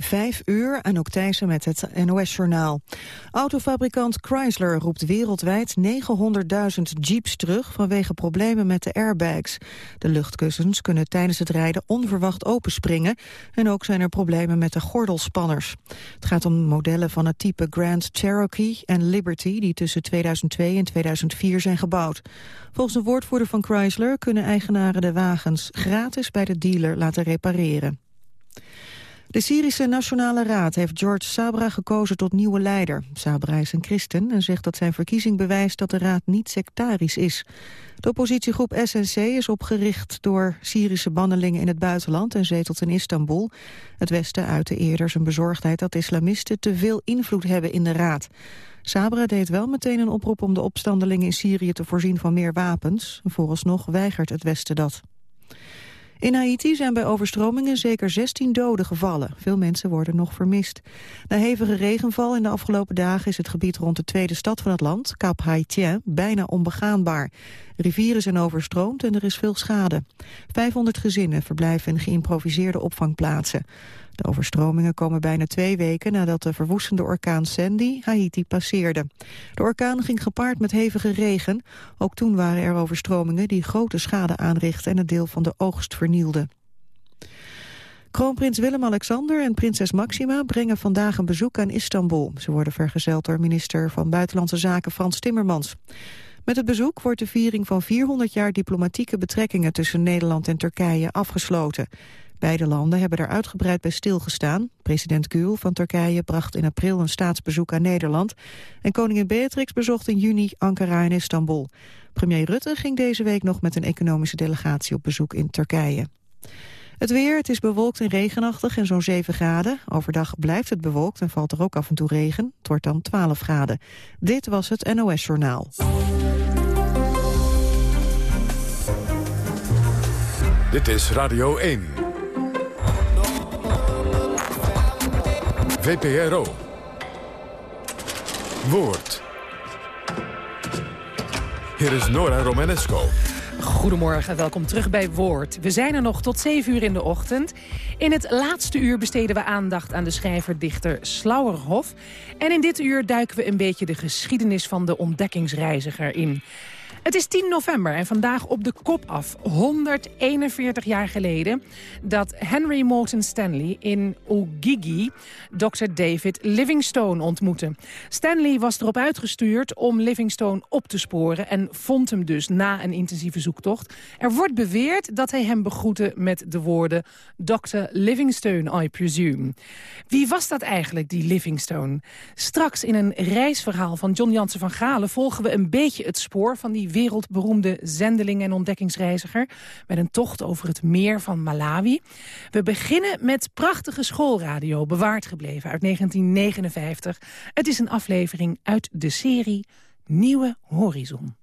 Vijf uur, ook Thijssen met het NOS-journaal. Autofabrikant Chrysler roept wereldwijd 900.000 jeeps terug... vanwege problemen met de airbags. De luchtkussens kunnen tijdens het rijden onverwacht openspringen... en ook zijn er problemen met de gordelspanners. Het gaat om modellen van het type Grand Cherokee en Liberty... die tussen 2002 en 2004 zijn gebouwd. Volgens een woordvoerder van Chrysler kunnen eigenaren de wagens... gratis bij de dealer laten repareren. De Syrische Nationale Raad heeft George Sabra gekozen tot nieuwe leider. Sabra is een christen en zegt dat zijn verkiezing bewijst dat de raad niet sectarisch is. De oppositiegroep SNC is opgericht door Syrische bannelingen in het buitenland en zetelt in Istanbul. Het Westen uitte eerder zijn bezorgdheid dat islamisten te veel invloed hebben in de raad. Sabra deed wel meteen een oproep om de opstandelingen in Syrië te voorzien van meer wapens. Vooralsnog weigert het Westen dat. In Haiti zijn bij overstromingen zeker 16 doden gevallen. Veel mensen worden nog vermist. Na hevige regenval in de afgelopen dagen is het gebied rond de tweede stad van het land, Cap Haitien, bijna onbegaanbaar. Rivieren zijn overstroomd en er is veel schade. 500 gezinnen verblijven in geïmproviseerde opvangplaatsen. De overstromingen komen bijna twee weken nadat de verwoestende orkaan Sandy Haiti passeerde. De orkaan ging gepaard met hevige regen. Ook toen waren er overstromingen die grote schade aanrichten en een deel van de oogst vernielden. Kroonprins Willem-Alexander en prinses Maxima brengen vandaag een bezoek aan Istanbul. Ze worden vergezeld door minister van Buitenlandse Zaken Frans Timmermans. Met het bezoek wordt de viering van 400 jaar diplomatieke betrekkingen tussen Nederland en Turkije afgesloten. Beide landen hebben er uitgebreid bij stilgestaan. President Gül van Turkije bracht in april een staatsbezoek aan Nederland. En koningin Beatrix bezocht in juni Ankara en Istanbul. Premier Rutte ging deze week nog met een economische delegatie op bezoek in Turkije. Het weer, het is bewolkt en regenachtig en zo'n 7 graden. Overdag blijft het bewolkt en valt er ook af en toe regen. Het wordt dan 12 graden. Dit was het NOS Journaal. Dit is Radio 1. VPRO. Woord. Hier is Nora Romanesco. Goedemorgen, welkom terug bij Woord. We zijn er nog tot 7 uur in de ochtend. In het laatste uur besteden we aandacht aan de schrijver-dichter Slauerhof. En in dit uur duiken we een beetje de geschiedenis van de ontdekkingsreiziger in. Het is 10 november en vandaag op de kop af, 141 jaar geleden... dat Henry Morton Stanley in Ogigi Dr. David Livingstone ontmoette. Stanley was erop uitgestuurd om Livingstone op te sporen... en vond hem dus na een intensieve zoektocht. Er wordt beweerd dat hij hem begroette met de woorden... Dr. Livingstone, I presume. Wie was dat eigenlijk, die Livingstone? Straks in een reisverhaal van John Jansen van Galen... volgen we een beetje het spoor van die wereldberoemde zendeling en ontdekkingsreiziger... met een tocht over het meer van Malawi. We beginnen met prachtige schoolradio, bewaard gebleven uit 1959. Het is een aflevering uit de serie Nieuwe Horizon.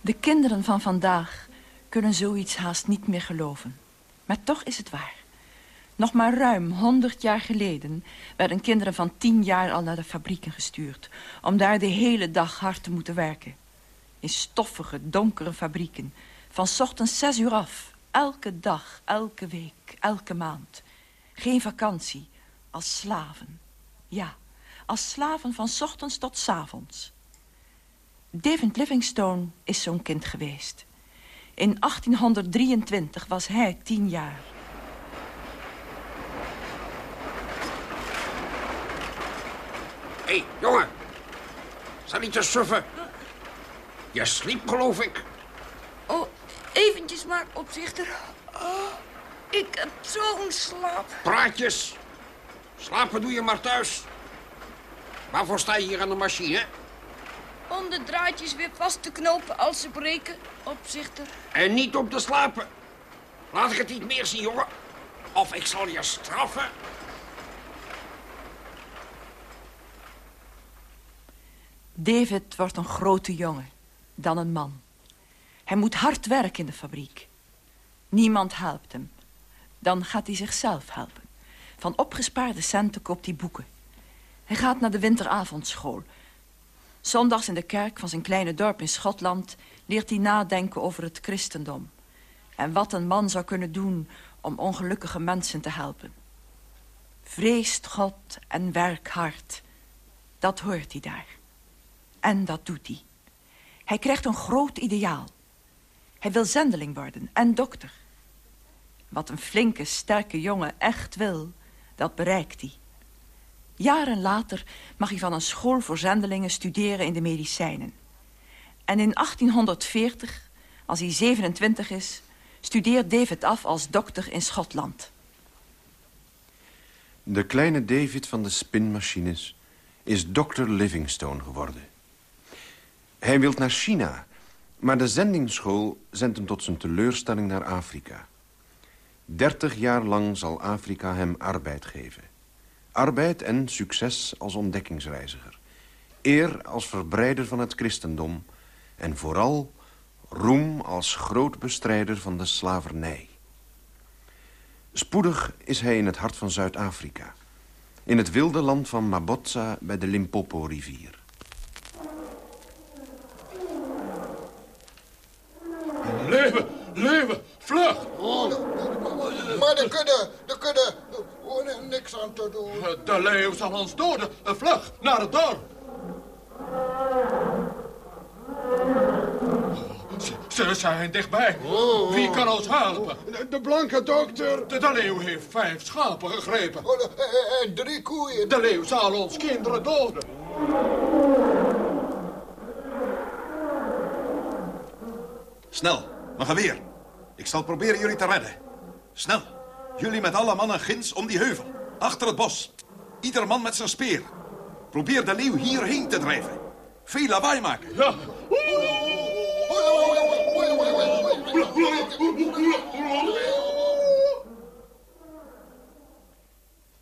De kinderen van vandaag kunnen zoiets haast niet meer geloven. Maar toch is het waar. Nog maar ruim 100 jaar geleden werden kinderen van 10 jaar al naar de fabrieken gestuurd... om daar de hele dag hard te moeten werken. In stoffige, donkere fabrieken. Van ochtends 6 uur af. Elke dag, elke week, elke maand. Geen vakantie. Als slaven. Ja, als slaven van ochtends tot avonds. David Livingstone is zo'n kind geweest. In 1823 was hij tien jaar. Hé, hey, jongen. Sta niet te suffen. Je sliep, geloof ik. Oh, eventjes maar, opzichter. Oh, ik heb zo'n slaap. Praatjes. Slapen doe je maar thuis. Waarvoor sta je hier aan de machine? Om de draadjes weer vast te knopen als ze breken, opzichter. En niet om te slapen. Laat ik het niet meer zien, jongen. Of ik zal je straffen. David wordt een grote jongen, dan een man. Hij moet hard werken in de fabriek. Niemand helpt hem. Dan gaat hij zichzelf helpen. Van opgespaarde centen koopt hij boeken. Hij gaat naar de winteravondschool. Zondags in de kerk van zijn kleine dorp in Schotland... leert hij nadenken over het christendom. En wat een man zou kunnen doen om ongelukkige mensen te helpen. Vreest God en werk hard. Dat hoort hij daar. En dat doet hij. Hij krijgt een groot ideaal. Hij wil zendeling worden en dokter. Wat een flinke, sterke jongen echt wil, dat bereikt hij. Jaren later mag hij van een school voor zendelingen studeren in de medicijnen. En in 1840, als hij 27 is, studeert David af als dokter in Schotland. De kleine David van de spinmachines is dokter Livingstone geworden. Hij wil naar China, maar de zendingsschool zendt hem tot zijn teleurstelling naar Afrika. Dertig jaar lang zal Afrika hem arbeid geven. Arbeid en succes als ontdekkingsreiziger. Eer als verbreider van het christendom. En vooral roem als groot bestrijder van de slavernij. Spoedig is hij in het hart van Zuid-Afrika. In het wilde land van Mabotsa bij de Limpopo-rivier. Leven, leven, vlucht! Maar er kunnen, er kunnen oh, niks aan te doen. De leeuw zal ons doden. Vlug, naar het dorp. Ze, ze zijn dichtbij. Wie kan ons helpen? De blanke dokter. De, de leeuw heeft vijf schapen gegrepen. Oh, en drie koeien. De leeuw zal ons kinderen doden. Snel, een geweer. Ik zal proberen jullie te redden. Snel, jullie met alle mannen ginds om die heuvel. Achter het bos. Ieder man met zijn speer. Probeer de leeuw hierheen te drijven. Veel lawaai maken. Ja.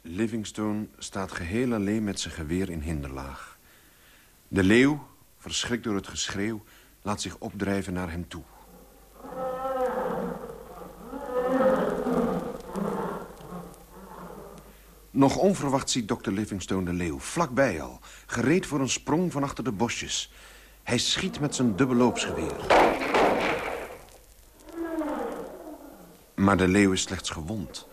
Livingstone staat geheel alleen met zijn geweer in hinderlaag. De leeuw, verschrikt door het geschreeuw, laat zich opdrijven naar hem toe. Nog onverwacht ziet Dr. Livingstone de leeuw, vlakbij al... gereed voor een sprong van achter de bosjes. Hij schiet met zijn dubbelloopsgeweer. Maar de leeuw is slechts gewond.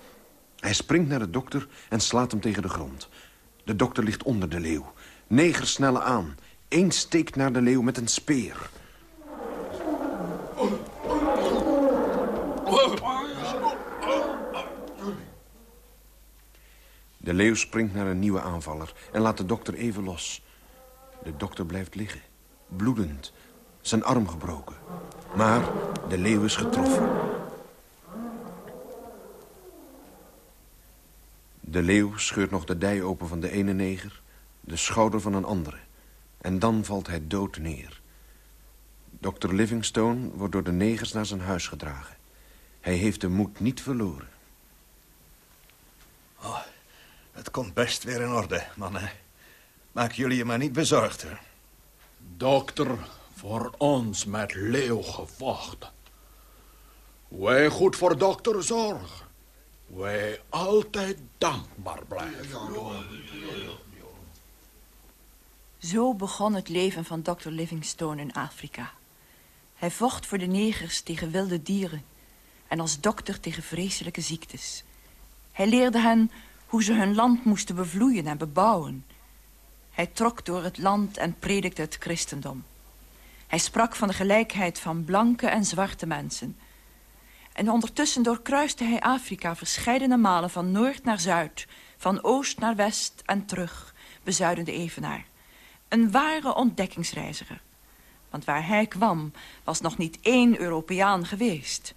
Hij springt naar de dokter en slaat hem tegen de grond. De dokter ligt onder de leeuw. Neger snellen aan. Eén steekt naar de leeuw met een speer. De leeuw springt naar een nieuwe aanvaller en laat de dokter even los. De dokter blijft liggen, bloedend, zijn arm gebroken. Maar de leeuw is getroffen. De leeuw scheurt nog de dij open van de ene neger, de schouder van een andere. En dan valt hij dood neer. Dr. Livingstone wordt door de negers naar zijn huis gedragen. Hij heeft de moed niet verloren. Oh, het komt best weer in orde, mannen. Maak jullie je maar niet bezorgd, hè. Dokter, voor ons met leeuw gevochten. Wij goed voor dokter zorgen. Wij altijd dankbaar blijven. Zo begon het leven van Dr. Livingstone in Afrika. Hij vocht voor de negers tegen wilde dieren... en als dokter tegen vreselijke ziektes. Hij leerde hen hoe ze hun land moesten bevloeien en bebouwen. Hij trok door het land en predikte het christendom. Hij sprak van de gelijkheid van blanke en zwarte mensen... En ondertussen doorkruiste hij Afrika verscheidene malen van noord naar zuid, van oost naar west en terug, bezuidende evenaar. Een ware ontdekkingsreiziger. Want waar hij kwam, was nog niet één Europeaan geweest.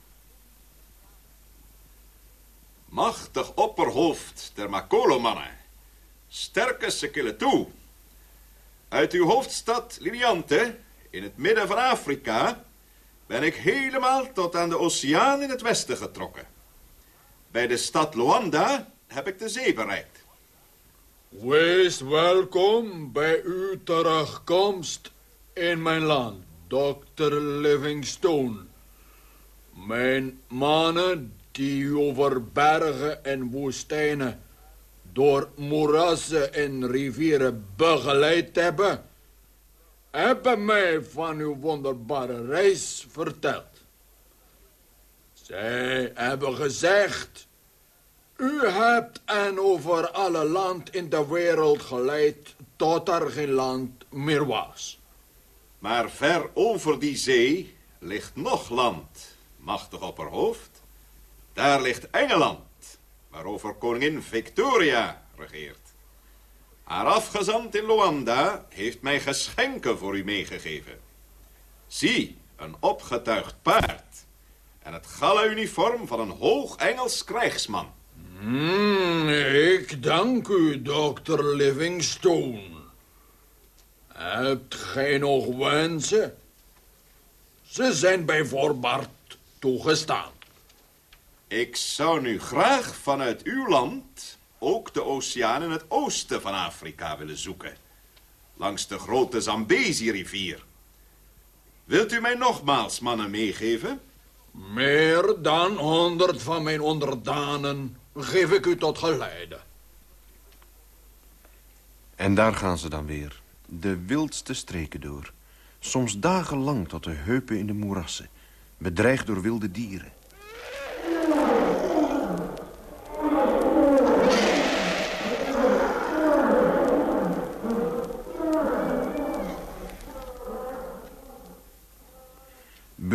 Machtig opperhoofd der Makolo-mannen. Sterke sekille toe. Uit uw hoofdstad Liliante, in het midden van Afrika ben ik helemaal tot aan de oceaan in het westen getrokken. Bij de stad Luanda heb ik de zee bereikt. Wees welkom bij uw terugkomst in mijn land, Dr. Livingstone. Mijn mannen die u over bergen en woestijnen, door moerassen en rivieren begeleid hebben, hebben mij van uw wonderbare reis verteld. Zij hebben gezegd... U hebt en over alle land in de wereld geleid tot er geen land meer was. Maar ver over die zee ligt nog land, machtig opperhoofd. Daar ligt Engeland, waarover koningin Victoria regeert. Haar afgezant in Luanda heeft mij geschenken voor u meegegeven. Zie, een opgetuigd paard en het gala-uniform van een hoog Engels krijgsman. Hmm, ik dank u, dokter Livingstone. Hebt gij nog wensen? Ze zijn bij voorbaat toegestaan. Ik zou nu graag vanuit uw land ook de oceaan in het oosten van Afrika willen zoeken. Langs de grote Zambezi-rivier. Wilt u mij nogmaals mannen meegeven? Meer dan honderd van mijn onderdanen geef ik u tot geleide. En daar gaan ze dan weer. De wildste streken door. Soms dagenlang tot de heupen in de moerassen. Bedreigd door wilde dieren.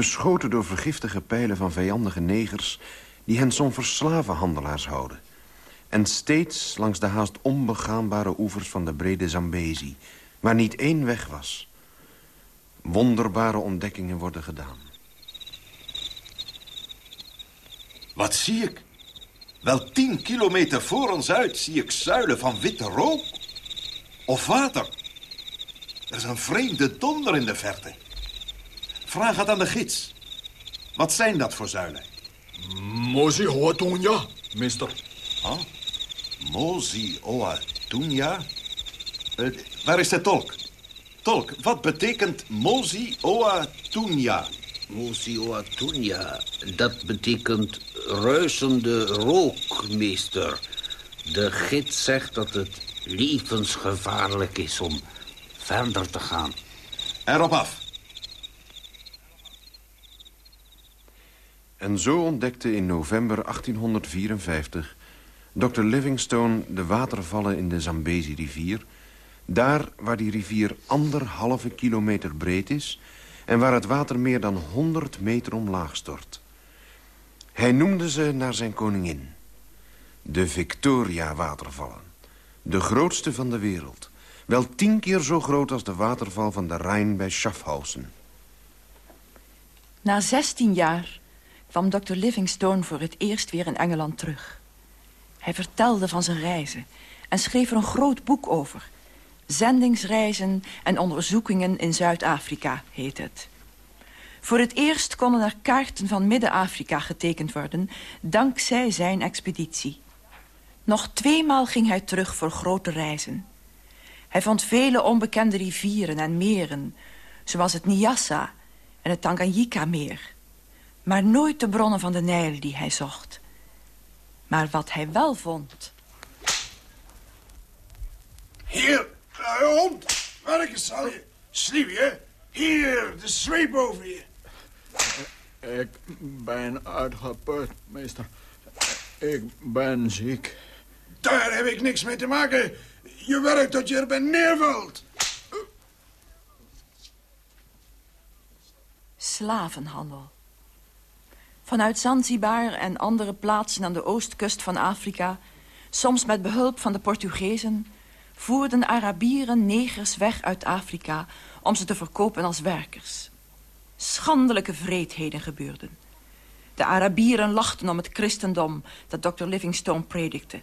Beschoten door vergiftige pijlen van vijandige negers... die hen soms voor slavenhandelaars houden. En steeds langs de haast onbegaanbare oevers van de brede Zambezi... waar niet één weg was. Wonderbare ontdekkingen worden gedaan. Wat zie ik? Wel tien kilometer voor ons uit zie ik zuilen van witte rook. Of water. Er is een vreemde donder in de verte. Vraag het aan de gids. Wat zijn dat voor zuilen? Mozi Hoatunja, mister. Huh? Mozi Oa Tunja? Uh, waar is de tolk? Tolk, wat betekent Mozi Oa Tunja? Mozi Oa Tunja, dat betekent ruisende rook, meester. De gids zegt dat het levensgevaarlijk is om verder te gaan. Erop af. En zo ontdekte in november 1854 Dr. Livingstone de watervallen in de Zambezi-rivier... daar waar die rivier anderhalve kilometer breed is... en waar het water meer dan 100 meter omlaag stort. Hij noemde ze naar zijn koningin. De Victoria-watervallen. De grootste van de wereld. Wel tien keer zo groot als de waterval van de Rijn bij Schaffhausen. Na 16 jaar kwam Dr. Livingstone voor het eerst weer in Engeland terug. Hij vertelde van zijn reizen en schreef er een groot boek over. Zendingsreizen en onderzoekingen in Zuid-Afrika heet het. Voor het eerst konden er kaarten van Midden-Afrika getekend worden... dankzij zijn expeditie. Nog tweemaal ging hij terug voor grote reizen. Hij vond vele onbekende rivieren en meren... zoals het Nyassa en het Tanganyika-meer maar nooit de bronnen van de Nijl die hij zocht. Maar wat hij wel vond... Hier, hond, welke zal je? Sliefje, hier, de zweep over je. Ik ben uitgeput, meester. Ik ben ziek. Daar heb ik niks mee te maken. Je werkt tot je er bij neervalt. Slavenhandel. Vanuit Zanzibar en andere plaatsen aan de oostkust van Afrika... soms met behulp van de Portugezen... voerden Arabieren negers weg uit Afrika... om ze te verkopen als werkers. Schandelijke vreedheden gebeurden. De Arabieren lachten om het christendom dat Dr. Livingstone predikte.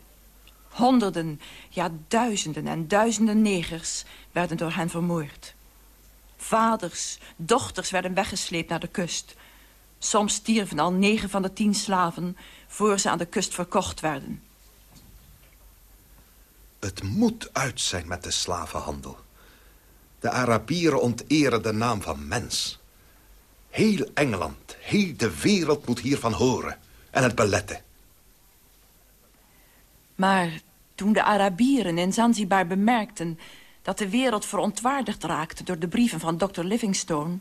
Honderden, ja duizenden en duizenden negers werden door hen vermoord. Vaders, dochters werden weggesleept naar de kust... Soms stierven al negen van de tien slaven voor ze aan de kust verkocht werden. Het moet uit zijn met de slavenhandel. De Arabieren onteren de naam van mens. Heel Engeland, heel de wereld moet hiervan horen en het beletten. Maar toen de Arabieren in Zanzibar bemerkten dat de wereld verontwaardigd raakte door de brieven van Dr. Livingstone...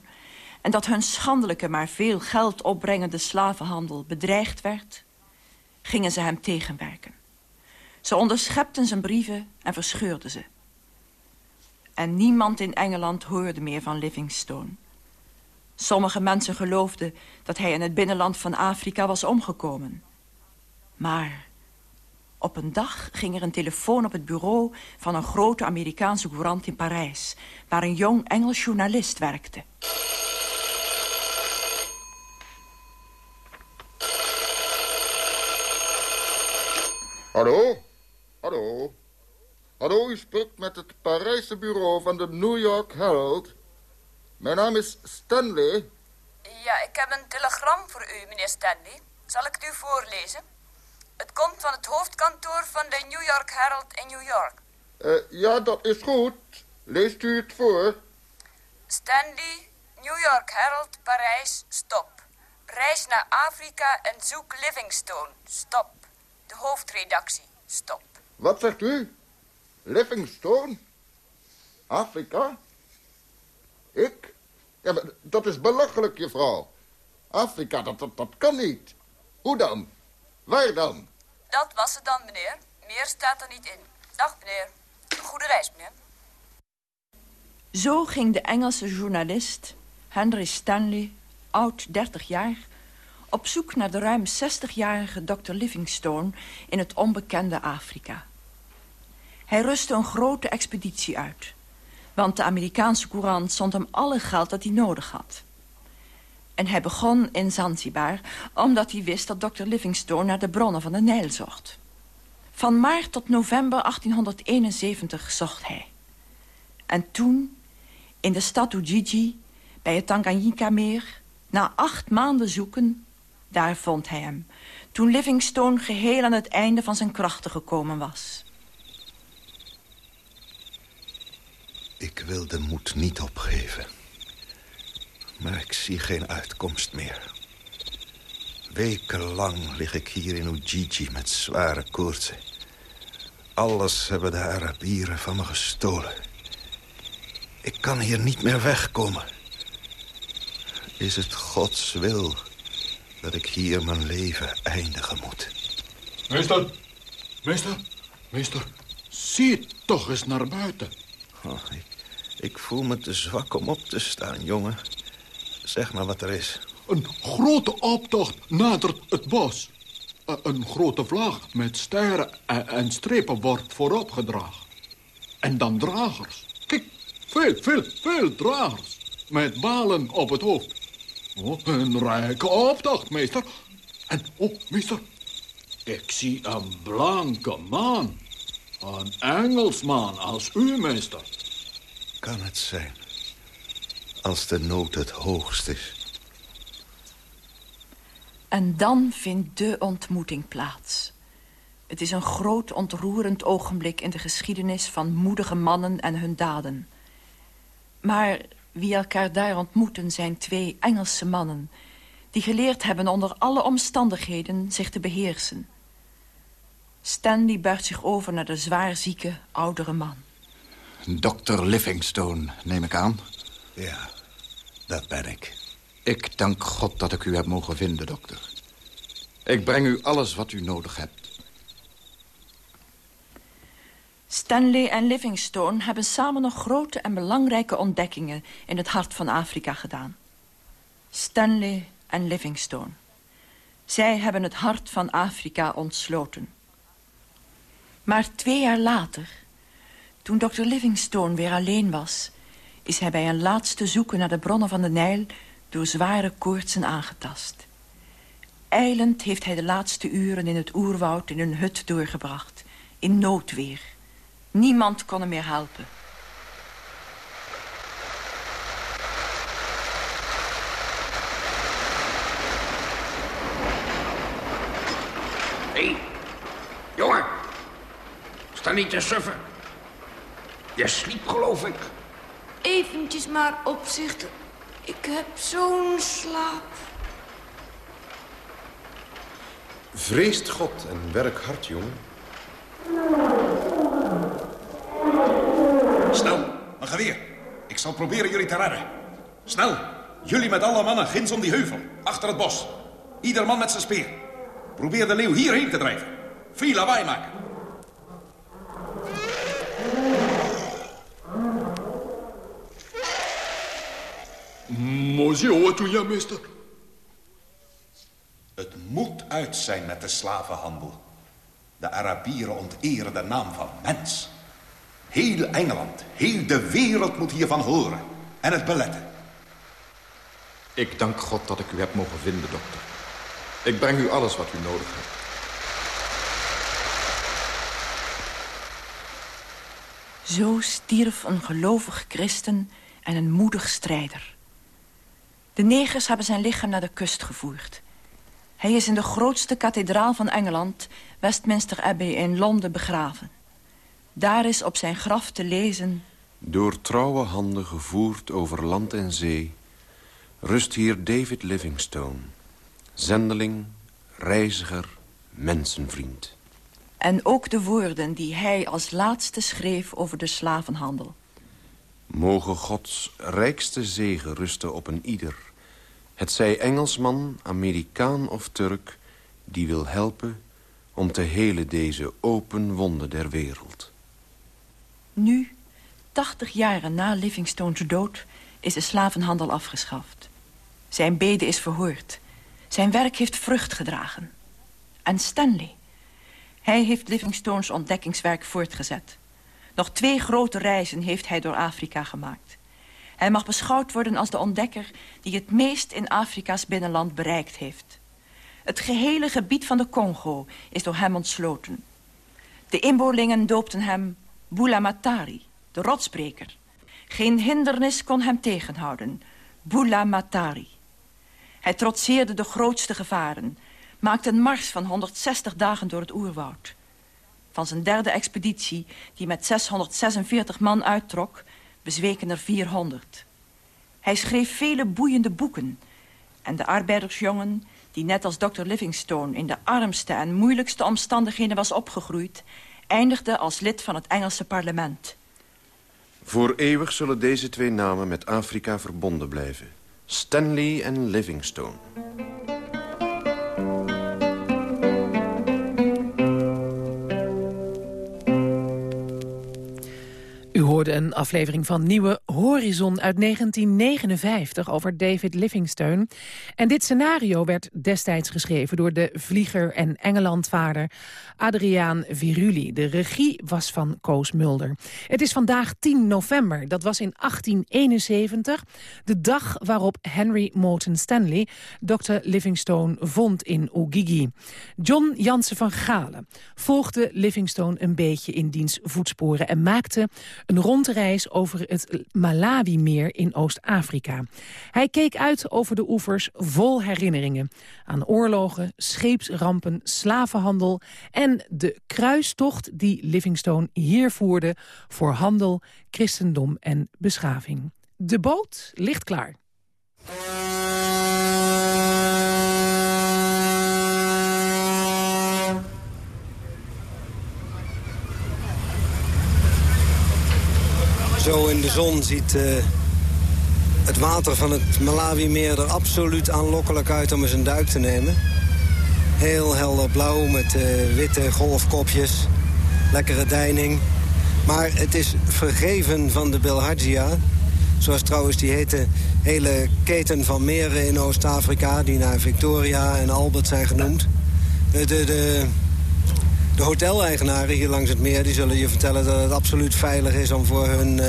en dat hun schandelijke maar veel geld opbrengende slavenhandel bedreigd werd... gingen ze hem tegenwerken. Ze onderschepten zijn brieven en verscheurden ze. En niemand in Engeland hoorde meer van Livingstone. Sommige mensen geloofden dat hij in het binnenland van Afrika was omgekomen. Maar op een dag ging er een telefoon op het bureau van een grote Amerikaanse courant in Parijs... waar een jong Engels journalist werkte. Hallo? Hallo? Hallo, u spreekt met het Parijse bureau van de New York Herald. Mijn naam is Stanley. Ja, ik heb een telegram voor u, meneer Stanley. Zal ik het u voorlezen? Het komt van het hoofdkantoor van de New York Herald in New York. Uh, ja, dat is goed. Leest u het voor? Stanley, New York Herald, Parijs, stop. Reis naar Afrika en zoek Livingstone, stop. De hoofdredactie, stop. Wat zegt u? Livingstone? Afrika? Ik? Ja, maar dat is belachelijk, juffrouw. Afrika, dat, dat, dat kan niet. Hoe dan? Waar dan? Dat was het dan, meneer. Meer staat er niet in. Dag, meneer. Een goede reis, meneer. Zo ging de Engelse journalist Henry Stanley, oud 30 jaar... op zoek naar de ruim 60-jarige Dr. Livingstone in het onbekende Afrika. Hij rustte een grote expeditie uit. Want de Amerikaanse courant zond hem alle geld dat hij nodig had. En hij begon in Zanzibar omdat hij wist dat Dr. Livingstone naar de bronnen van de Nijl zocht. Van maart tot november 1871 zocht hij. En toen, in de stad Ujiji, bij het Tanganyika-meer... na acht maanden zoeken, daar vond hij hem... toen Livingstone geheel aan het einde van zijn krachten gekomen was. Ik wil de moed niet opgeven. Maar ik zie geen uitkomst meer. Wekenlang lig ik hier in Ujiji met zware koortsen. Alles hebben de Arabieren van me gestolen. Ik kan hier niet meer wegkomen. Is het Gods wil dat ik hier mijn leven eindigen moet? Meester, meester, meester, zie toch eens naar buiten. Oh, ik, ik voel me te zwak om op te staan, jongen. Zeg maar wat er is. Een grote optocht nadert het bos. Een grote vlag met sterren en strepen wordt voorop gedragen. En dan dragers. Kijk, veel, veel, veel dragers. Met balen op het hoofd. Oh, een rijke optocht, meester. En, oh, meester. Ik zie een blanke man. Een Engelsman als u, meester. Kan het zijn. Als de nood het hoogst is. En dan vindt de ontmoeting plaats. Het is een groot ontroerend ogenblik in de geschiedenis van moedige mannen en hun daden. Maar wie elkaar daar ontmoeten zijn twee Engelse mannen... die geleerd hebben onder alle omstandigheden zich te beheersen. Stanley buigt zich over naar de zwaarzieke oudere man. Dr. Livingstone, neem ik aan. Ja, dat ben ik. Ik dank God dat ik u heb mogen vinden, dokter. Ik breng u alles wat u nodig hebt. Stanley en Livingstone hebben samen nog grote en belangrijke ontdekkingen... in het hart van Afrika gedaan. Stanley en Livingstone. Zij hebben het hart van Afrika ontsloten. Maar twee jaar later, toen Dr. Livingstone weer alleen was... is hij bij een laatste zoeken naar de bronnen van de Nijl... door zware koortsen aangetast. Eilend heeft hij de laatste uren in het oerwoud in een hut doorgebracht. In noodweer. Niemand kon hem meer helpen. Hé, hey, jongen. Sta niet te suffen. Je sliep, geloof ik. Eventjes maar, opzichter. Ik heb zo'n slaap. Vreest God en werk hard, jongen. Snel, een geweer. Ik zal proberen jullie te redden. Snel, jullie met alle mannen ginds om die heuvel, achter het bos. Ieder man met zijn speer. Probeer de leeuw hierheen te drijven. Veel lawaai maken. Monsieur, wat doe jij, meester? Het moet uit zijn met de slavenhandel. De Arabieren onteren de naam van mens. Heel Engeland, heel de wereld moet hiervan horen. En het beletten. Ik dank God dat ik u heb mogen vinden, dokter. Ik breng u alles wat u nodig hebt. Zo stierf een gelovig christen en een moedig strijder. De negers hebben zijn lichaam naar de kust gevoerd. Hij is in de grootste kathedraal van Engeland, Westminster Abbey in Londen, begraven. Daar is op zijn graf te lezen... Door trouwe handen gevoerd over land en zee... rust hier David Livingstone. Zendeling, reiziger, mensenvriend. En ook de woorden die hij als laatste schreef over de slavenhandel. Mogen Gods rijkste zegen rusten op een ieder. Het zij Engelsman, Amerikaan of Turk... die wil helpen om te helen deze open wonden der wereld. Nu, 80 jaren na Livingstone's dood, is de slavenhandel afgeschaft. Zijn bede is verhoord. Zijn werk heeft vrucht gedragen. En Stanley. Hij heeft Livingstone's ontdekkingswerk voortgezet. Nog twee grote reizen heeft hij door Afrika gemaakt. Hij mag beschouwd worden als de ontdekker... die het meest in Afrika's binnenland bereikt heeft. Het gehele gebied van de Congo is door hem ontsloten. De inboorlingen doopten hem Bula Matari, de rotsbreker. Geen hindernis kon hem tegenhouden. Bula Matari. Hij trotseerde de grootste gevaren. Maakte een mars van 160 dagen door het oerwoud. Van zijn derde expeditie, die met 646 man uittrok... bezweken er 400. Hij schreef vele boeiende boeken. En de arbeidersjongen, die net als Dr. Livingstone... in de armste en moeilijkste omstandigheden was opgegroeid... eindigde als lid van het Engelse parlement. Voor eeuwig zullen deze twee namen met Afrika verbonden blijven. Stanley en Livingstone. Een aflevering van Nieuwe Horizon uit 1959 over David Livingstone. En dit scenario werd destijds geschreven door de vlieger en Engelandvader Adriaan Viruli. De regie was van Koos Mulder. Het is vandaag 10 november, dat was in 1871, de dag waarop Henry Morton Stanley Dr. Livingstone vond in Ogigi. John Jansen van Galen volgde Livingstone een beetje in diens voetsporen en maakte een rondreis over het Malawi-meer in Oost-Afrika. Hij keek uit over de oevers vol herinneringen aan oorlogen, scheepsrampen, slavenhandel en de kruistocht die Livingstone hier voerde voor handel, christendom en beschaving. De boot ligt klaar. Zo in de zon ziet uh, het water van het Malawi-meer er absoluut aanlokkelijk uit om eens een duik te nemen. Heel helder blauw met uh, witte golfkopjes, lekkere deining. Maar het is vergeven van de Bilhagia. Zoals trouwens die hete hele keten van meren in Oost-Afrika... die naar Victoria en Albert zijn genoemd. De, de, de, de hoteleigenaren hier langs het meer die zullen je vertellen dat het absoluut veilig is om voor hun, uh,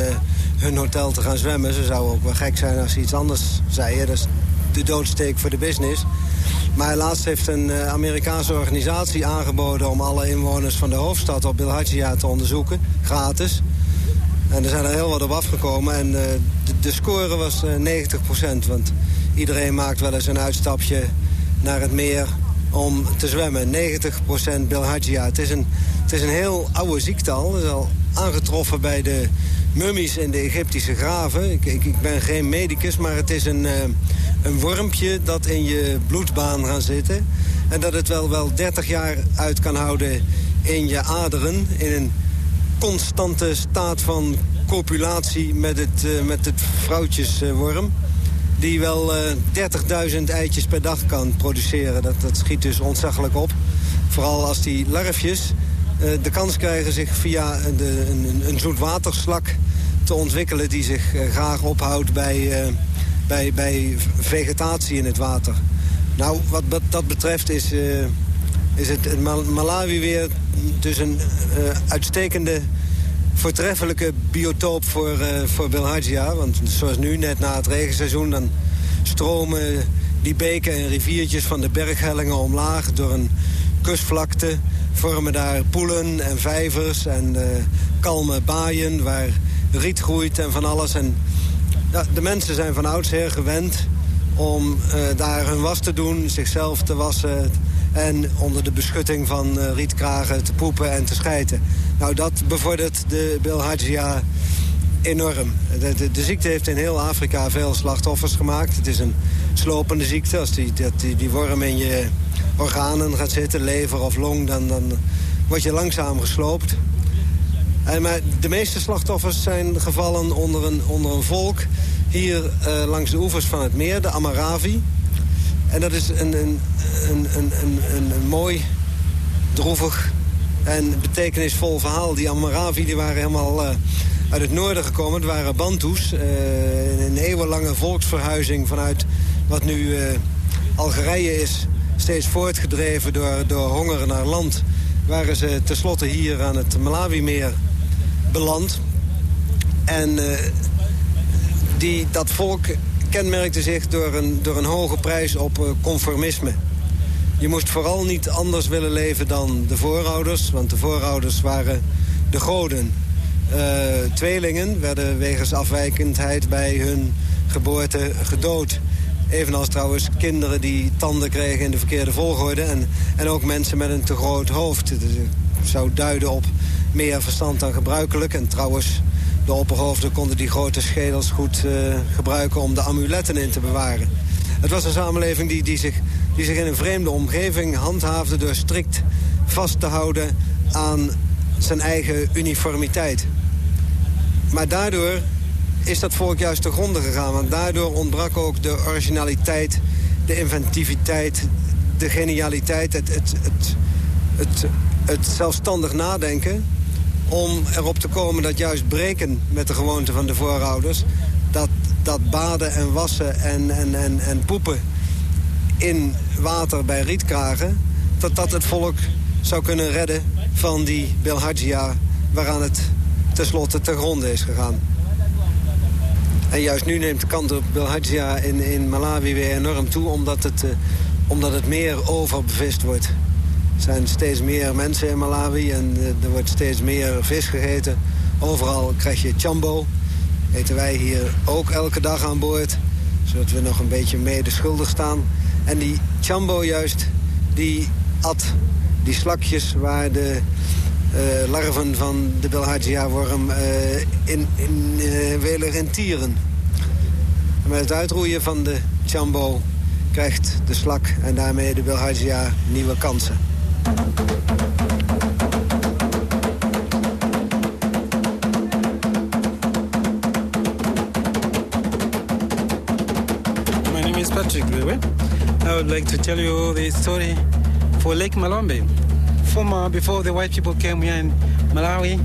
hun hotel te gaan zwemmen. Ze zouden ook wel gek zijn als ze iets anders zeiden. Dat is de doodsteek voor de business. Maar laatst heeft een uh, Amerikaanse organisatie aangeboden... om alle inwoners van de hoofdstad op Bilhadjia te onderzoeken, gratis. En er zijn er heel wat op afgekomen. En uh, de, de, score was 90% Want iedereen maakt wel eens een uitstapje naar het meer om te zwemmen. 90% Bilhagia. Het is, een, het is een heel oude ziekte al. Het is al aangetroffen bij de mummies in de Egyptische graven. Ik, ik, ben geen medicus, maar het is een, uh, een wormpje dat in je bloedbaan gaat zitten. En dat het wel, wel 30 jaar uit kan houden in je aderen. In een constante staat van copulatie met het, uh, met het vrouwtjesworm. Die wel 30.000 eitjes per dag kan produceren. Dat, dat schiet dus ontzaglijk op. Vooral als die larfjes de kans krijgen zich via de, een, een zoetwaterslak te ontwikkelen... die zich graag ophoudt bij, bij, bij vegetatie in het water. Nou, wat dat betreft is, is het Malawi weer dus een uitstekende voortreffelijke biotoop voor, uh, voor. Want zoals nu, net na het regenseizoen... dan stromen die beken en riviertjes van de berghellingen omlaag... door een kustvlakte, vormen daar poelen en vijvers... en uh, kalme baaien waar riet groeit en van alles. En de mensen zijn van oudsher gewend om uh, daar hun was te doen, zichzelf te wassen en onder de beschutting van uh, rietkragen te poepen en te schijten. Nou, dat bevordert de bilharzia enorm. De, ziekte heeft in heel Afrika veel slachtoffers gemaakt. Het is een slopende ziekte. Als die, die, die worm in je organen gaat zitten, lever of long... dan, dan word je langzaam gesloopt. En, maar de meeste slachtoffers zijn gevallen onder een, onder een volk... hier uh, langs de oevers van het meer, de Amaravi... En dat is een, een, een, een, een, mooi, droevig en betekenisvol verhaal. Die Amaravi die waren helemaal uh, uit het noorden gekomen. Het waren Bantus. Uh, een eeuwenlange volksverhuizing vanuit wat nu uh, Algerije is. Steeds voortgedreven door, door honger naar land. Waren ze tenslotte hier aan het Malawi-meer beland. En die, dat volk kenmerkte zich door een, door een hoge prijs op uh, conformisme. Je moest vooral niet anders willen leven dan de voorouders, want de voorouders waren de goden. Uh, tweelingen werden wegens afwijkendheid bij hun geboorte gedood. Evenals trouwens kinderen die tanden kregen in de verkeerde volgorde... en, en ook mensen met een te groot hoofd. Het zou duiden op meer verstand dan gebruikelijk. En trouwens, de opperhoofden konden die grote schedels goed uh, gebruiken om de amuletten in te bewaren. Het was een samenleving die, die, zich, die zich in een vreemde omgeving handhaafde... door strikt vast te houden aan zijn eigen uniformiteit. Maar daardoor is dat volk juist te gronden gegaan. Want daardoor ontbrak ook de originaliteit, de inventiviteit, de genialiteit... het, het, het, het, het zelfstandig nadenken om erop te komen dat juist breken met de gewoonte van de voorouders... dat, dat baden en wassen en, en, en, en poepen in water bij rietkragen... dat dat het volk zou kunnen redden van die Bilhagia... waaraan het tenslotte ten gronde is gegaan. En juist nu neemt de kant op Bilhagia in, in Malawi weer enorm toe... omdat het, uh, omdat het meer overbevist wordt. Er zijn steeds meer mensen in Malawi en eh, er wordt steeds meer vis gegeten. Overal krijg je chambo. Eten wij hier ook elke dag aan boord. Zodat we nog een beetje mede schuldig staan. En die chambo juist, die at die slakjes waar de uh, larven van de Bilhagia-worm uh, in, in uh, met het uitroeien van de chambo krijgt de slak en daarmee de Bilhagia nieuwe kansen. My name is Patrick Lewe. I would like to tell you the story for Lake Malombe. Former, before the white people came here in Malawi,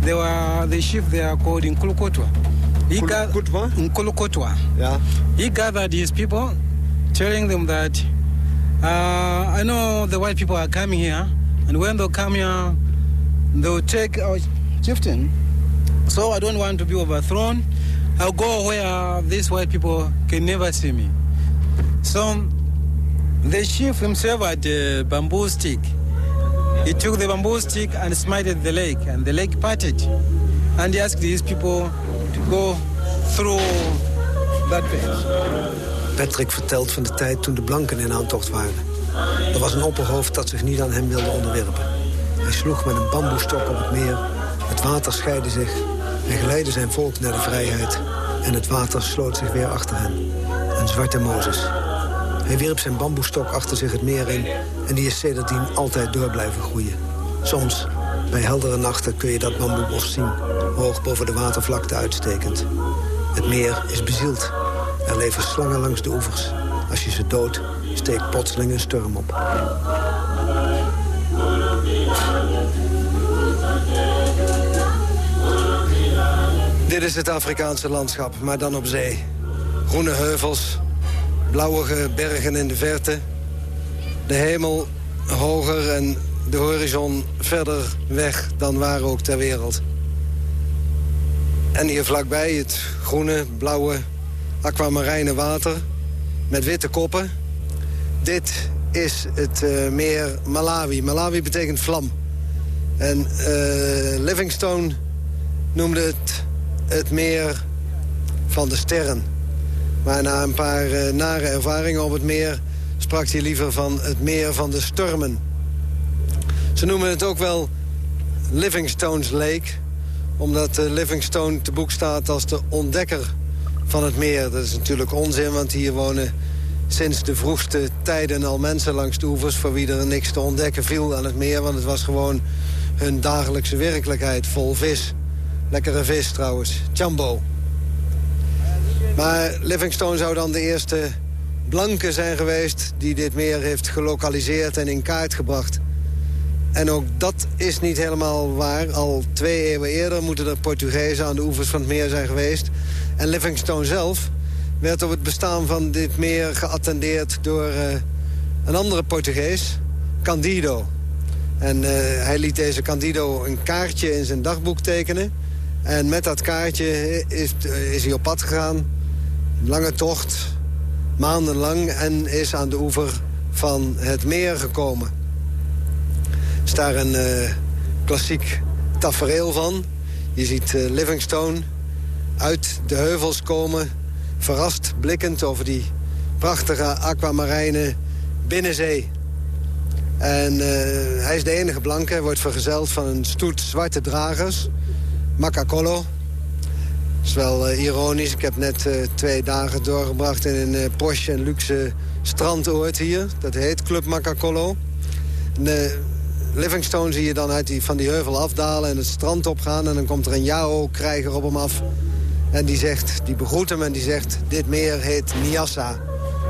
there were the chief there called Nkulukotwa. He Nkulukotwa? Nkulukotwa. Yeah. He gathered his people, telling them that uh, I know the white people are coming here, and when they come here, they'll take our chieftain. So I don't want to be overthrown. I'll go where these white people can never see me. So the chief himself had a bamboo stick. He took the bamboo stick and smited the lake, and the lake parted. And he asked these people to go through that page. Patrick vertelt van de tijd toen de blanken in aantocht waren. Er was een opperhoofd dat zich niet aan hem wilde onderwerpen. Hij sloeg met een bamboestok op het meer. Het water scheidde zich. Hij geleidde zijn volk naar de vrijheid. En het water sloot zich weer achter hen. Een zwarte Mozes. Hij wierp zijn bamboestok achter zich het meer in... en die is sedertdien altijd door blijven groeien. Soms, bij heldere nachten, kun je dat bamboebos zien. hoog boven de watervlakte uitstekend. Het meer is bezield. Er leven slangen langs de oevers. Als je ze doodt, steekt plotseling een storm op. Dit is het Afrikaanse landschap, maar dan op zee. Groene heuvels, blauwige bergen in de verte. De hemel hoger en de horizon verder weg dan waar ook ter wereld. En hier vlakbij het groene, blauwe, aquamarijne water met witte koppen. Dit is het uh, meer Malawi. Malawi betekent vlam. En uh, Livingstone noemde het het meer van de sterren. Maar na een paar uh, nare ervaringen op het meer... sprak hij liever van het meer van de stormen. Ze noemen het ook wel Livingstone's Lake... omdat Livingstone te boek staat als de ontdekker van het meer. Dat is natuurlijk onzin, want hier wonen sinds de vroegste tijden al mensen langs de oevers... voor wie er niks te ontdekken viel aan het meer. Want het was gewoon hun dagelijkse werkelijkheid, vol vis. Lekkere vis trouwens, Chambo. Maar Livingstone zou dan de eerste blanke zijn geweest... die dit meer heeft gelokaliseerd en in kaart gebracht. En ook dat is niet helemaal waar. Al twee eeuwen eerder moeten er Portugezen aan de oevers van het meer zijn geweest. En Livingstone zelf werd op het bestaan van dit meer geattendeerd door uh, een andere Portugees, Candido. En uh, hij liet deze Candido een kaartje in zijn dagboek tekenen. En met dat kaartje is, is hij op pad gegaan. Lange tocht, maandenlang, en is aan de oever van het meer gekomen. Daar een uh, klassiek tafereel van. Je ziet Livingstone uit de heuvels komen verrast blikkend over die prachtige aquamarijne binnenzee. En uh, hij is de enige blanke. Hij wordt vergezeld van een stoet zwarte dragers. Macacolo. Dat is wel ironisch. Ik heb net twee dagen doorgebracht in een Porsche en luxe strandoord hier. Dat heet Club Macacolo. Livingstone zie je dan uit die, van die heuvel afdalen en het strand opgaan. En dan komt er een Yao-krijger op hem af en die, zegt, die begroet hem en die zegt... dit meer heet Nyassa.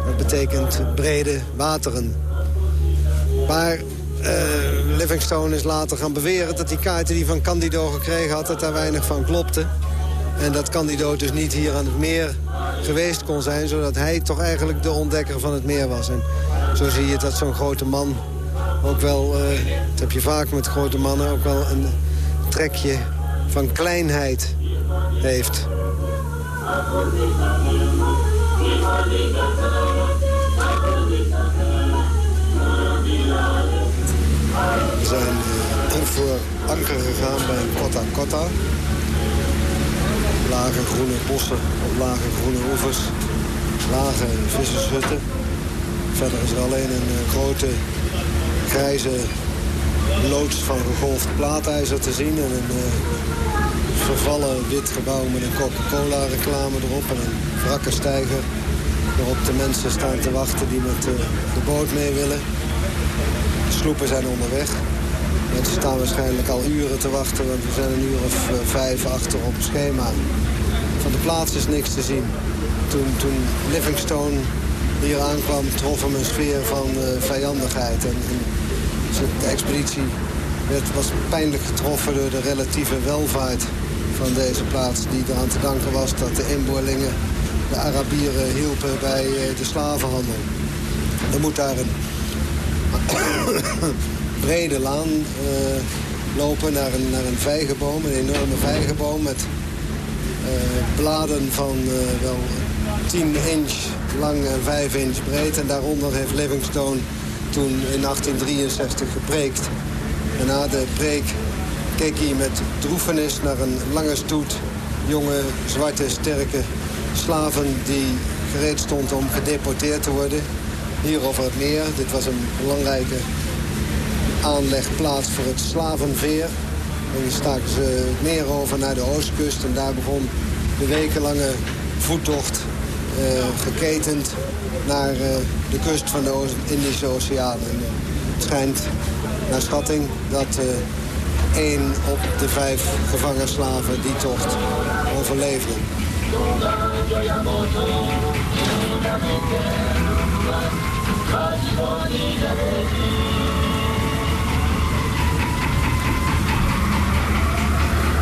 Dat betekent brede wateren. Maar uh, Livingstone is later gaan beweren... dat die kaarten die van Candido gekregen had... dat daar weinig van klopte. En dat Candido dus niet hier aan het meer geweest kon zijn... zodat hij toch eigenlijk de ontdekker van het meer was. En zo zie je dat zo'n grote man ook wel... Uh, dat heb je vaak met grote mannen... ook wel een trekje van kleinheid heeft. We zijn uh, voor anker gegaan bij Kota Kota. Lage groene bossen op lage groene oevers. Lage vissershutten. Verder is er alleen een uh, grote grijze loods van gegolfd plaatijzer te zien. En een uh, vervallen wit gebouw met een Coca-Cola reclame erop en een wrakkenstijger. Waarop de mensen staan te wachten die met de, eh, de boot mee willen. Sloepen zijn onderweg. Mensen staan waarschijnlijk al uren te wachten, want we zijn een uur of uh, vijf achter op het schema. Van de plaats is niks te zien. Toen, toen Livingstone hier aankwam, trof hem een sfeer van uh, vijandigheid. En, de expeditie werd, was pijnlijk getroffen door de relatieve welvaart van deze plaats... die eraan te danken was dat de inboorlingen de Arabieren hielpen bij eh, de slavenhandel. Er moet daar een brede laan uh, lopen naar een, naar een vijgenboom, een enorme vijgenboom... met bladen van wel 10 inch lang en 5 inch breed. En daaronder heeft Livingstone toen in 1863 gepreekt. En na de preek keek hij met droefenis naar een lange stoet... jonge, zwarte, sterke slaven die gereed stond om gedeporteerd te worden. Hier over het meer. Dit was een belangrijke aanlegplaats voor het slavenveer. En die staken ze het meer over naar de oostkust. En daar begon de wekenlange voettocht geketend naar uh, de kust van de Indische Oceaan. En, uh, het schijnt naar schatting dat één op de vijf gevangen slaven die tocht overleefden.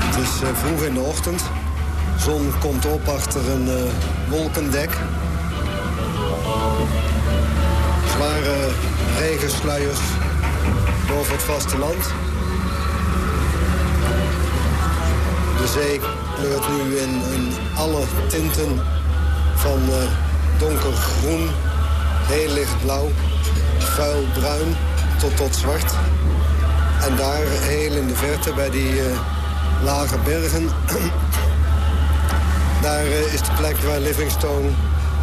Het is vroeg in de ochtend. Zon komt op achter een uh, wolkendek. Zware regensluiers boven het vasteland. De zee kleurt nu in, alle tinten van uh, donkergroen, heel lichtblauw, vuilbruin tot tot zwart. En daar heel in de verte bij die lage bergen... daar uh, is de plek waar Livingstone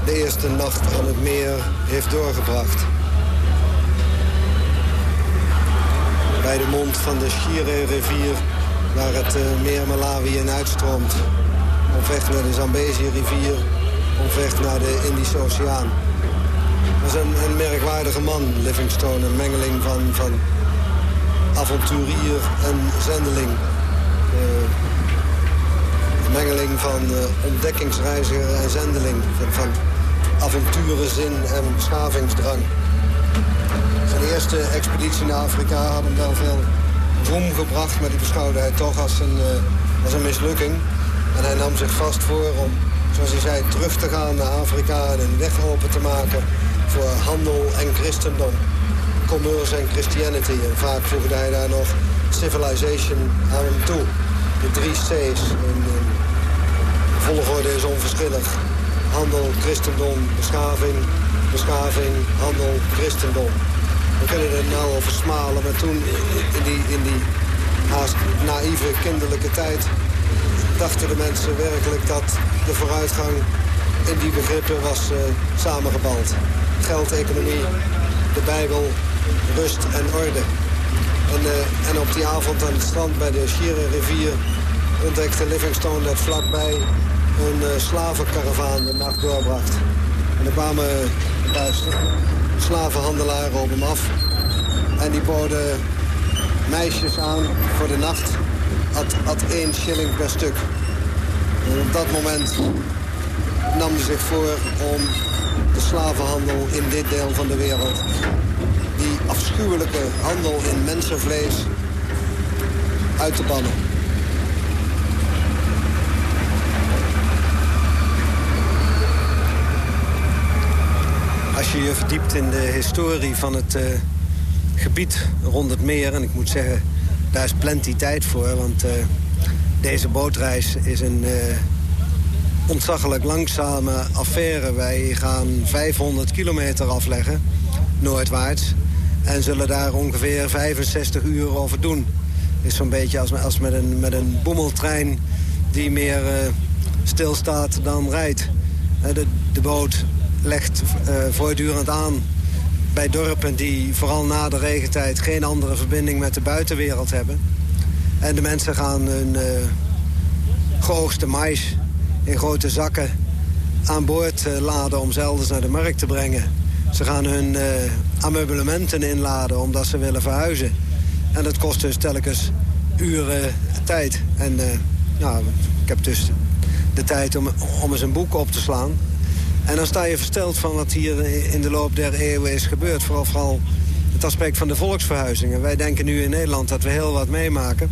de eerste nacht aan het meer heeft doorgebracht. Bij de mond van de Shire-rivier waar het uh, meer Malawi in uitstroomt. Op weg naar de Zambezi-rivier, op weg naar de Indische Oceaan. Dat is een, een merkwaardige man, Livingstone. Een mengeling van, van avonturier en zendeling. Een mengeling van uh, ontdekkingsreiziger en zendeling. Van, van avonturenzin en beschavingsdrang. Zijn eerste expeditie naar Afrika had hem wel veel roem gebracht... maar die beschouwde hij toch als een, als een mislukking. En hij nam zich vast voor om, zoals hij zei, terug te gaan naar Afrika... en een weg open te maken voor handel en christendom. Commerce en Christianity. En vaak voegde hij daar nog civilization aan hem toe. De drie C's. In, in volgorde is onverschillig. Handel, christendom, beschaving. Beschaving, handel, christendom. We kunnen er nou over smalen, maar toen in die, in die haast naïeve kinderlijke tijd... dachten de mensen werkelijk dat de vooruitgang in die begrippen was uh, samengebald. Geld, economie, de Bijbel, rust en orde. En, uh, en op die avond aan het strand bij de Shire rivier ontdekte Livingstone dat vlakbij een uh, slavenkaravaan de nacht doorbracht. En er kwamen luister, slavenhandelaren op hem af. En die boden meisjes aan voor de nacht. Had, had één shilling per stuk. En op dat moment nam hij zich voor om de slavenhandel in dit deel van de wereld... die afschuwelijke handel in mensenvlees uit te bannen. Je verdiept in de historie van het uh, gebied rond het meer... en ik moet zeggen, daar is plenty tijd voor... want uh, deze bootreis is een uh, ontzaglijk langzame affaire. Wij gaan 500 kilometer afleggen, noordwaarts... en zullen daar ongeveer 65 uur over doen. is zo'n beetje als, als met, een, met een boemeltrein die meer stilstaat dan rijdt. De, de boot legt uh, voortdurend aan bij dorpen die vooral na de regentijd geen andere verbinding met de buitenwereld hebben. En de mensen gaan hun uh, geoogste mais in grote zakken aan boord uh, laden om zelfs naar de markt te brengen. Ze gaan hun ameublementen inladen omdat ze willen verhuizen. En dat kost dus telkens uren tijd. En nou, ik heb dus de tijd om, om eens een boek op te slaan. En dan sta je versteld van wat hier in de loop der eeuwen is gebeurd. Vooral, vooral het aspect van de volksverhuizingen. Wij denken nu in Nederland dat we heel wat meemaken.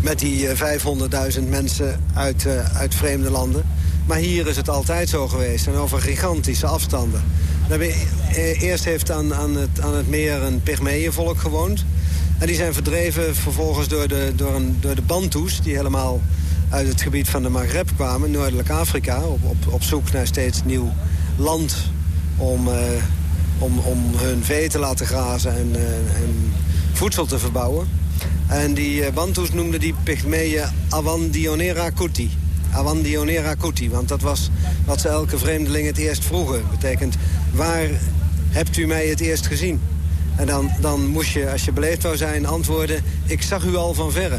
Met die 500.000 mensen uit, uh, uit vreemde landen. Maar hier is het altijd zo geweest. En over gigantische afstanden. Eerst heeft aan, aan, het, aan het meer een Pygmeeënvolk gewoond. En die zijn verdreven vervolgens door de, door een, door de Bantus... die helemaal uit het gebied van de Maghreb kwamen, Noordelijk Afrika... op, op, op zoek naar steeds nieuw land om, uh, om, om hun vee te laten grazen en, uh, en voedsel te verbouwen. En die uh, Bantus noemden die Pygmeeën Awandionera Kuti. Awandionera Kuti, want dat was wat ze elke vreemdeling het eerst vroegen. betekent, waar hebt u mij het eerst gezien? En dan, dan moest je, als je beleefd wou zijn, antwoorden... ik zag u al van verre.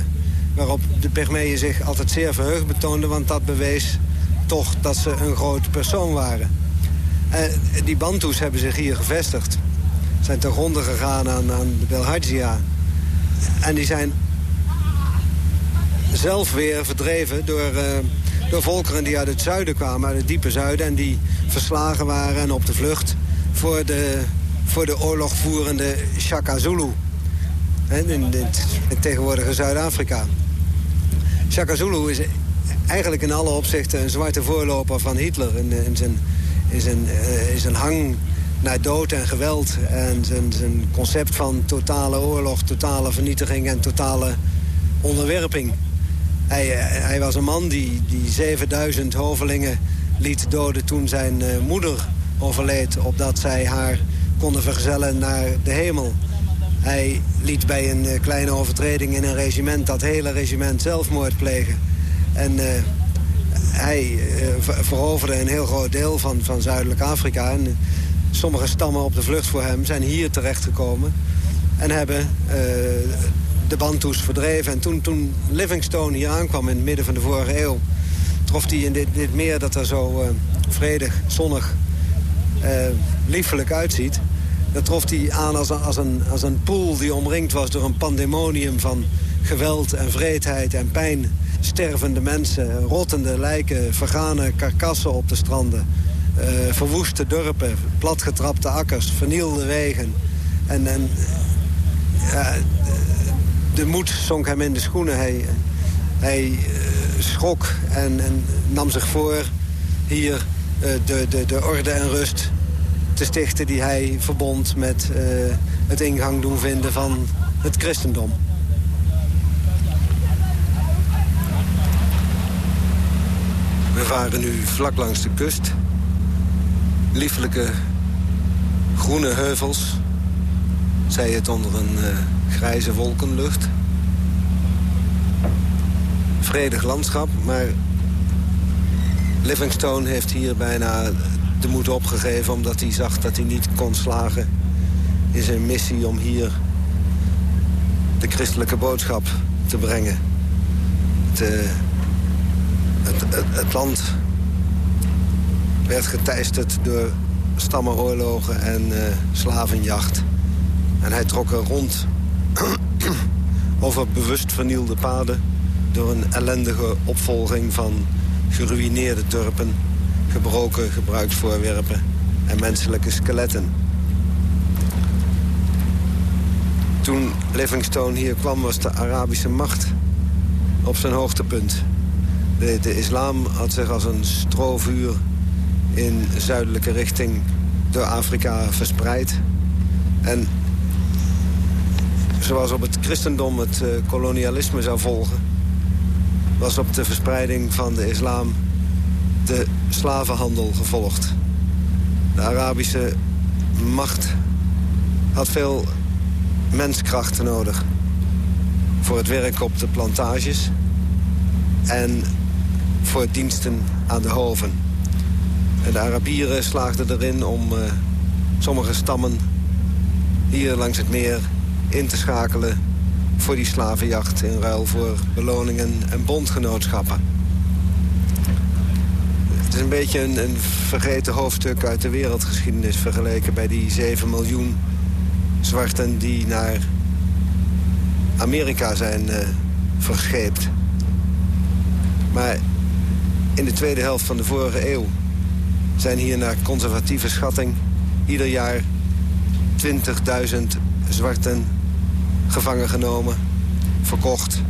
Waarop de Pygmeeën zich altijd zeer verheugd betoonden... want dat bewees toch dat ze een groot persoon waren. En die Bantus hebben zich hier gevestigd. Zijn ten gronde gegaan aan, aan de Belhadzia. en die zijn zelf weer verdreven door, uh, door volkeren die uit het zuiden kwamen, uit het diepe zuiden... en die verslagen waren en op de vlucht voor de, voor de oorlogvoerende Shaka Zulu. In, in, het tegenwoordige Zuid-Afrika. Shaka Zulu is eigenlijk in alle opzichten een zwarte voorloper van Hitler. In, in, zijn, in, zijn, in zijn hang naar dood en geweld. En zijn, zijn concept van totale oorlog, totale vernietiging en totale onderwerping. Hij, eh, hij was een man die, die 7000 hovelingen liet doden toen zijn uh, moeder overleed... opdat zij haar konden vergezellen naar de hemel. Hij liet bij een uh, kleine overtreding in een regiment... dat hele regiment zelfmoord plegen. En uh, hij veroverde een heel groot deel van, van Zuidelijk Afrika. En sommige stammen op de vlucht voor hem zijn hier terechtgekomen... en hebben de Bantus verdreven. En toen, toen Livingstone hier aankwam in het midden van de vorige eeuw... trof hij in dit, dit meer dat er zo vredig, zonnig, liefelijk uitziet... dat trof hij aan als een, als, een, als een pool die omringd was door een pandemonium van geweld en vreedheid en pijn. Stervende mensen, rottende lijken, vergane karkassen op de stranden... Uh, verwoeste dorpen, platgetrapte akkers, vernielde wegen. En, en de moed zonk hem in de schoenen. Hij, hij uh, schrok en, nam zich voor hier uh, de, de, de orde en rust te stichten... die hij verbond met uh, het ingang doen vinden van het christendom. We varen nu vlak langs de kust. Lieflijke groene heuvels. Zij het onder een grijze wolkenlucht. Vredig landschap, maar Livingstone heeft hier bijna de moed opgegeven... omdat hij zag dat hij niet kon slagen in zijn missie om hier de christelijke boodschap te brengen. het, het, het, land werd geteisterd door stammenoorlogen en uh, slavenjacht. En hij trok er rond over bewust vernielde paden... door een ellendige opvolging van geruïneerde turpen... gebroken gebruiksvoorwerpen en menselijke skeletten. Toen Livingstone hier kwam was de Arabische macht op zijn hoogtepunt. De, islam had zich als een strovuur in zuidelijke richting door Afrika verspreid. En zoals op het christendom het uh, kolonialisme zou volgen... was op de verspreiding van de islam de slavenhandel gevolgd. De Arabische macht had veel menskrachten nodig... voor het werk op de plantages en voor diensten aan de hoven. En de Arabieren slaagden erin om uh, sommige stammen hier langs het meer in te schakelen voor die slavenjacht... in ruil voor beloningen en bondgenootschappen. Is een beetje een, een vergeten hoofdstuk uit de wereldgeschiedenis... vergeleken bij die 7 miljoen zwarten die naar Amerika zijn uh, verscheept. Maar in de tweede helft van de vorige eeuw... zijn hier naar conservatieve schatting ieder jaar 20.000 zwarten gevangen genomen, verkocht,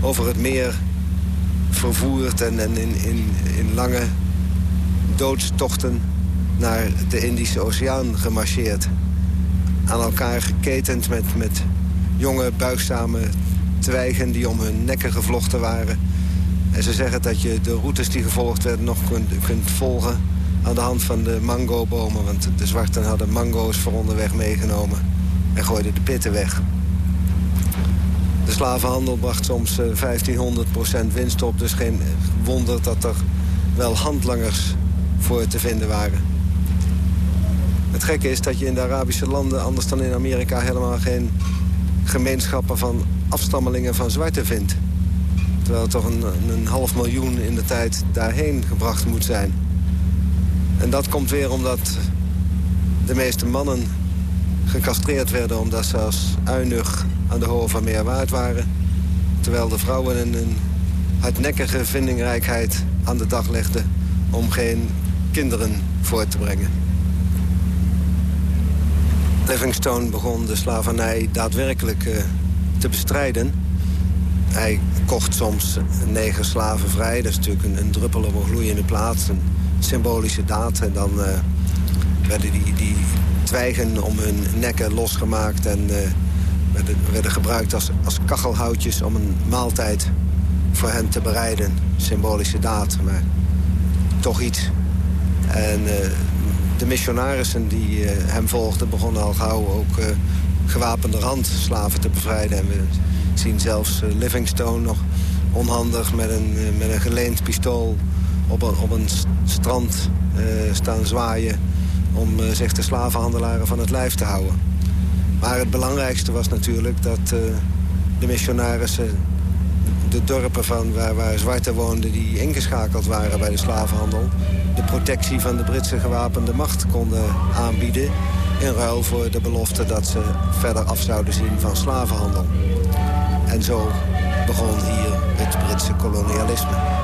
over het meer vervoerd en, en in, in, in lange doodstochten naar de Indische Oceaan gemarcheerd. Aan elkaar geketend met, met jonge, buigzame twijgen die om hun nekken gevlochten waren. En ze zeggen dat je de routes die gevolgd werden nog kunt, kunt volgen aan de hand van de mangobomen. Want de zwarten hadden mango's voor onderweg meegenomen en gooiden de pitten weg. De slavenhandel bracht soms 1500% eh, winst op. Dus geen wonder dat er wel handlangers voor te vinden waren. Het gekke is dat je in de Arabische landen, anders dan in Amerika... helemaal geen gemeenschappen van afstammelingen van zwarte vindt. Terwijl er toch een, half miljoen in de tijd daarheen gebracht moet zijn. En dat komt weer omdat de meeste mannen gecastreerd werden omdat ze als uinig aan de Hoge van Meer waard waren. Terwijl de vrouwen een hardnekkige vindingrijkheid aan de dag legden om geen kinderen voort te brengen. Livingstone begon de slavernij daadwerkelijk uh, te bestrijden. Hij kocht soms negen slaven vrij. Dat is natuurlijk een, een druppel op een gloeiende plaats. Een symbolische daad. En dan uh, werden die, die twijgen om hun nekken losgemaakt... en uh, werden, werden, gebruikt als, als kachelhoutjes om een maaltijd voor hen te bereiden. Symbolische daad, maar toch iets. En uh, de missionarissen die hem volgden begonnen al gauw ook gewapende rand slaven te bevrijden. En we zien zelfs Livingstone nog onhandig met een, met een geleend pistool op een, op een strand staan zwaaien om zich de slavenhandelaren van het lijf te houden. Maar het belangrijkste was natuurlijk dat de missionarissen de dorpen van waar, waar zwarten woonden die ingeschakeld waren bij de slavenhandel... de protectie van de Britse gewapende macht konden aanbieden... in ruil voor de belofte dat ze verder af zouden zien van slavenhandel. En zo begon hier het Britse kolonialisme.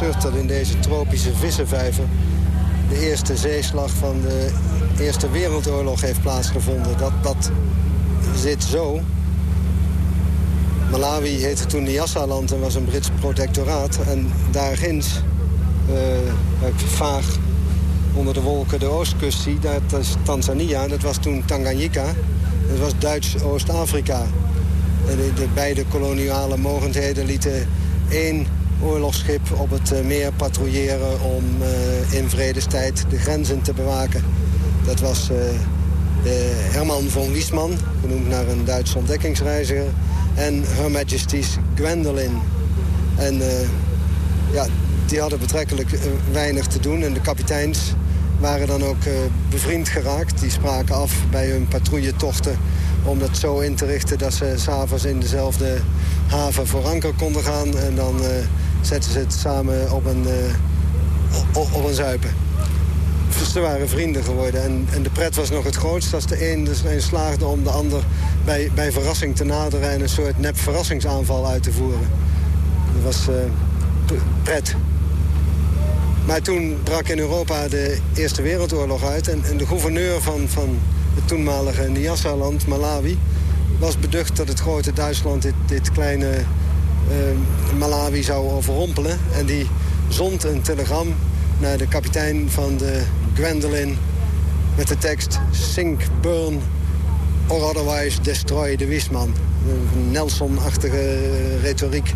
absurd dat in deze tropische vissenvijver... de eerste zeeslag van de Eerste Wereldoorlog heeft plaatsgevonden. Dat, dat zit zo. Malawi heette toen Nyassa-land en was een Brits protectoraat. En daar ginds, uh, vaag onder de wolken de oostkust zie... dat is Tanzania dat was toen Tanganyika. Dat was Duits-Oost-Afrika. De, de beide koloniale mogendheden lieten één oorlogsschip op het eh, meer patrouilleren om uh, in vredestijd de grenzen te bewaken. Dat was de Herman von Wiesman, genoemd naar een Duitse ontdekkingsreiziger. En Her Majesty's Gwendolyn. En ja, die hadden betrekkelijk weinig te doen. En de kapiteins waren dan ook bevriend geraakt. Die spraken af bij hun patrouilletochten om dat zo in te richten dat ze s'avonds in dezelfde haven voor anker konden gaan. En dan zetten ze het samen op een, uh, op, een zuipen. Ze waren vrienden geworden. En, en de pret was nog het grootst als de een, dus een slaagde om de ander bij, bij verrassing te naderen... en een soort nep verrassingsaanval uit te voeren. Dat was uh, pret. Maar toen brak in Europa de Eerste Wereldoorlog uit... en, en de gouverneur van, van het toenmalige Nyassa-land, Malawi... was beducht dat het grote Duitsland dit, dit kleine Malawi zou overrompelen. En die zond een telegram naar de kapitein van de Gwendolyn... met de tekst Sink, burn or otherwise destroy de Wisman. Een Nelson-achtige retoriek.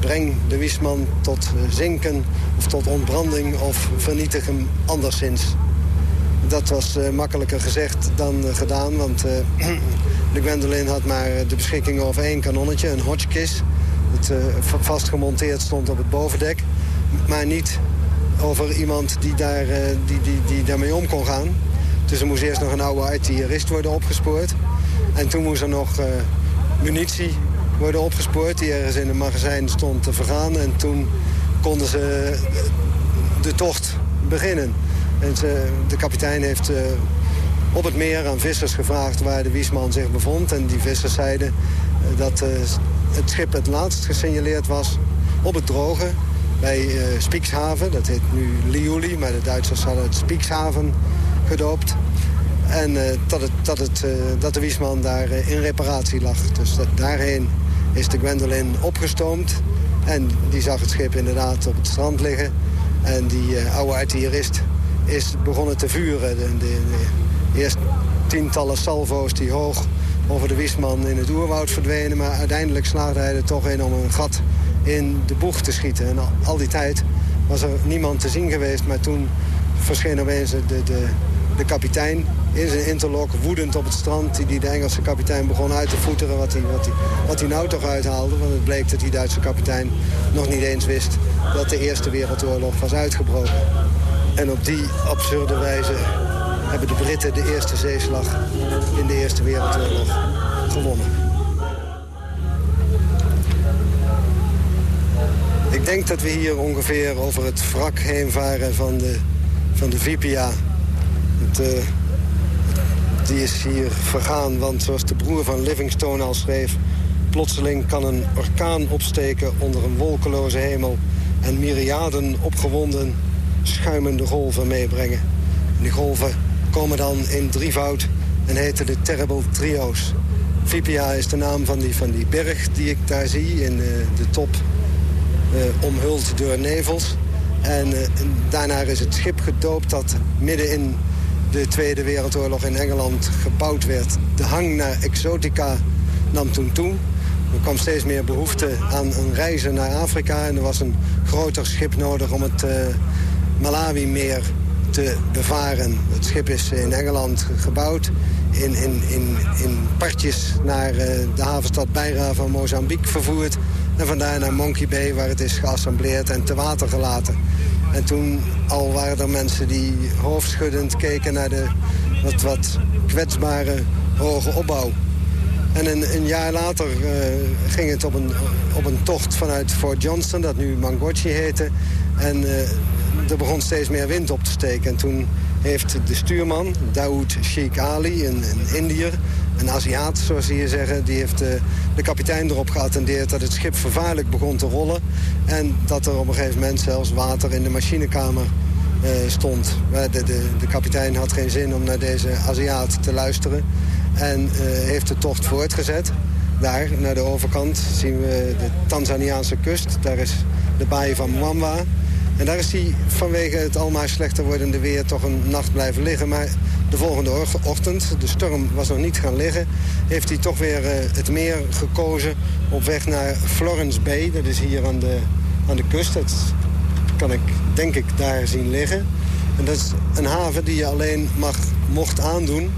Breng de Wisman tot zinken of tot ontbranding of vernietig hem anderszins. Dat was uh, makkelijker gezegd dan uh, gedaan, want uh, de Gwendolyn had maar de beschikking over één kanonnetje, een Hotchkiss het uh, vastgemonteerd stond op het bovendek. Maar niet over iemand die, daar, uh, die, die, die daarmee om kon gaan. Dus er moest eerst nog een oude artillerist worden opgespoord. En toen moest er nog uh, munitie worden opgespoord... die ergens in een magazijn stond te vergaan. En toen konden ze de tocht beginnen. En ze, de kapitein heeft op het meer aan vissers gevraagd waar de Wiesman zich bevond. En die vissers zeiden dat het schip het laatst gesignaleerd was op het droge bij uh, Spiekshaven. Dat heet nu Liuli, maar de Duitsers hadden het Spiekshaven gedoopt. En dat, het, dat, het, dat de Wiesman daar in reparatie lag. Dus dat, daarheen is de Gwendolyn opgestoomd. En die zag het schip inderdaad op het strand liggen. En die oude artillerist is begonnen te vuren. De, de eerst tientallen salvo's die hoog over de Wisman in het oerwoud verdwenen. Maar uiteindelijk slaagde hij er toch in om een gat in de boeg te schieten. En al, die tijd was er niemand te zien geweest. Maar toen verscheen opeens de, de, de kapitein in zijn interlock, woedend op het strand... die de Engelse kapitein begon uit te voeteren wat hij, wat hij, wat hij nou toch uithaalde. Want het bleek dat die Duitse kapitein nog niet eens wist... dat de Eerste Wereldoorlog was uitgebroken. En op die absurde wijze hebben de Britten de eerste zeeslag in de Eerste Wereldoorlog gewonnen. Ik denk dat we hier ongeveer over het wrak heen varen van de, van de Vipia. Het, uh, die is hier vergaan, want zoals de broer van Livingstone al schreef... plotseling kan een orkaan opsteken onder een wolkeloze hemel... en myriaden opgewonden, schuimende golven meebrengen. die golven komen dan in drievoud en heten de Terrible Trio's. Vipia is de naam van die, van die berg die ik daar zie in uh, de top uh, omhuld door nevels. En uh, daarna is het schip gedoopt dat midden in de Tweede Wereldoorlog in Engeland gebouwd werd. De hang naar exotica nam toen toe. Er kwam steeds meer behoefte aan een reizen naar Afrika. En er was een groter schip nodig om het uh, Malawi-meer te bevaren. Het schip is in Engeland gebouwd. In, in, in, in partjes naar uh, de havenstad Beira van Mozambique vervoerd. En vandaar naar Monkey Bay, waar het is geassembleerd en te water gelaten. En toen al waren er mensen die hoofdschuddend keken naar de wat, wat kwetsbare hoge opbouw. En een, een jaar later uh, ging het op een, op een tocht vanuit Fort Johnston, dat nu Mangochi heette. En uh, er begon steeds meer wind op te steken. En toen heeft de stuurman, Daoud Sheikh Ali, een, een Indiër... een Aziat, zoals ze hier zeggen... die heeft de, de kapitein erop geattendeerd dat het schip vervaarlijk begon te rollen... en dat er op een gegeven moment zelfs water in de machinekamer uh, stond. De, de, de, kapitein had geen zin om naar deze Aziat te luisteren... en heeft de tocht voortgezet. Daar, naar de overkant, zien we de Tanzaniaanse kust. Daar is de baai van Mwamba... En daar is hij vanwege het almaar slechter wordende weer toch een nacht blijven liggen. Maar de volgende ochtend, de storm was nog niet gaan liggen... heeft hij toch weer uh, het meer gekozen op weg naar Florence Bay. Dat is hier aan de, aan de kust. Dat kan ik, denk ik, daar zien liggen. En dat is een haven die je alleen mag, mocht aandoen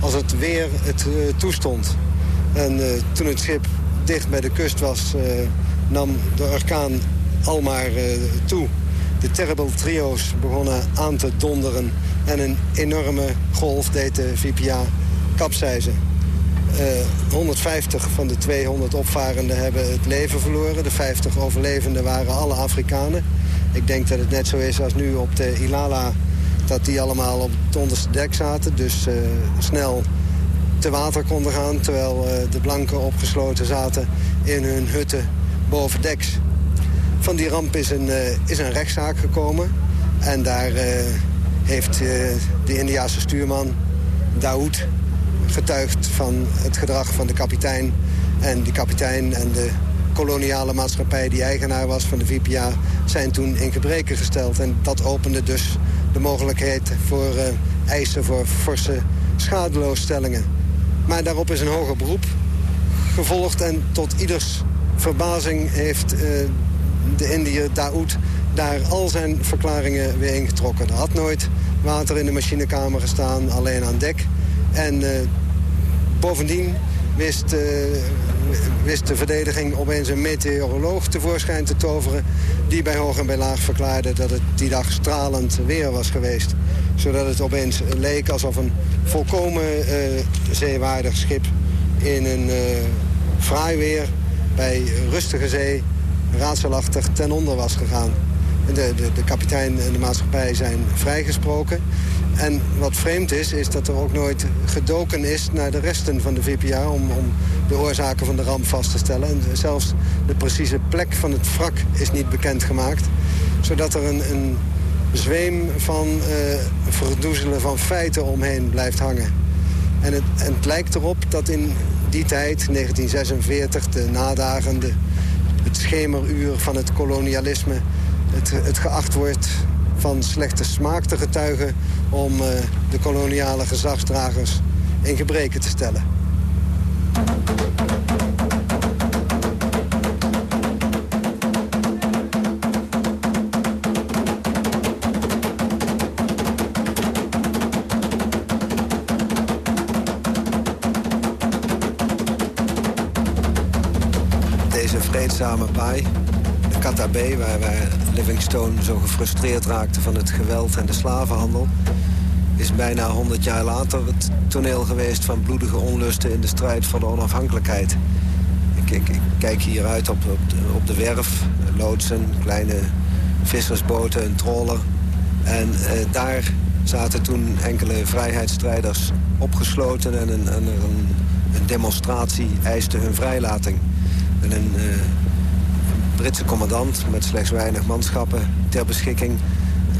als het weer het uh, toestond. En uh, toen het schip dicht bij de kust was, nam de orkaan almaar toe. De Terrible Trio's begonnen aan te donderen... en een enorme golf deed de VPA kapseizen. Uh, 150 van de 200 opvarenden hebben het leven verloren. De 50 overlevenden waren alle Afrikanen. Ik denk dat het net zo is als nu op de Ilala... dat die allemaal op het onderste dek zaten. Dus uh, snel te water konden gaan... terwijl uh, de blanken opgesloten zaten in hun hutten boven deks. Van die ramp is een, uh, is een rechtszaak gekomen. En daar uh, heeft uh, de Indiaanse stuurman, Daoud, getuigd van het gedrag van de kapitein. En die kapitein en de koloniale maatschappij die eigenaar was van de VPA... zijn toen in gebreken gesteld. En dat opende dus de mogelijkheid voor eisen voor forse schadeloosstellingen. Maar daarop is een hoger beroep gevolgd en tot ieders verbazing heeft de Indiër Daoud daar al zijn verklaringen weer ingetrokken. Er had nooit water in de machinekamer gestaan, alleen aan dek. En uh, bovendien wist, uh, wist de verdediging opeens een meteoroloog tevoorschijn te toveren... die bij hoog en bij laag verklaarde dat het die dag stralend weer was geweest. Zodat het opeens leek alsof een volkomen uh, zeewaardig schip in een fraai weer bij rustige zee raadselachtig ten onder was gegaan. De, de, de kapitein en de maatschappij zijn vrijgesproken. En wat vreemd is, is dat er ook nooit gedoken is naar de resten van de VPA... om, om de oorzaken van de ramp vast te stellen. En zelfs de precieze plek van het wrak is niet bekendgemaakt. Zodat er een, een zweem van uh, verdoezelen van feiten omheen blijft hangen. En het, en het lijkt erop dat in die tijd, 1946, de nadagen... Schemeruur van het kolonialisme... het, het geacht wordt van slechte smaak te getuigen... om uh, de koloniale gezagsdragers in gebreken te stellen. Vreedzame baai, de Kata waar, waar Livingstone zo gefrustreerd raakte van het geweld en de slavenhandel. is bijna 100 jaar later het toneel geweest van bloedige onlusten in de strijd voor de onafhankelijkheid. Ik, ik, kijk hieruit op, op, de, op de werf, loodsen, kleine vissersboten, een troller. En eh, daar zaten toen enkele vrijheidsstrijders opgesloten... en een, een, een demonstratie eiste hun vrijlating. En een, uh, Britse commandant met slechts weinig manschappen ter beschikking...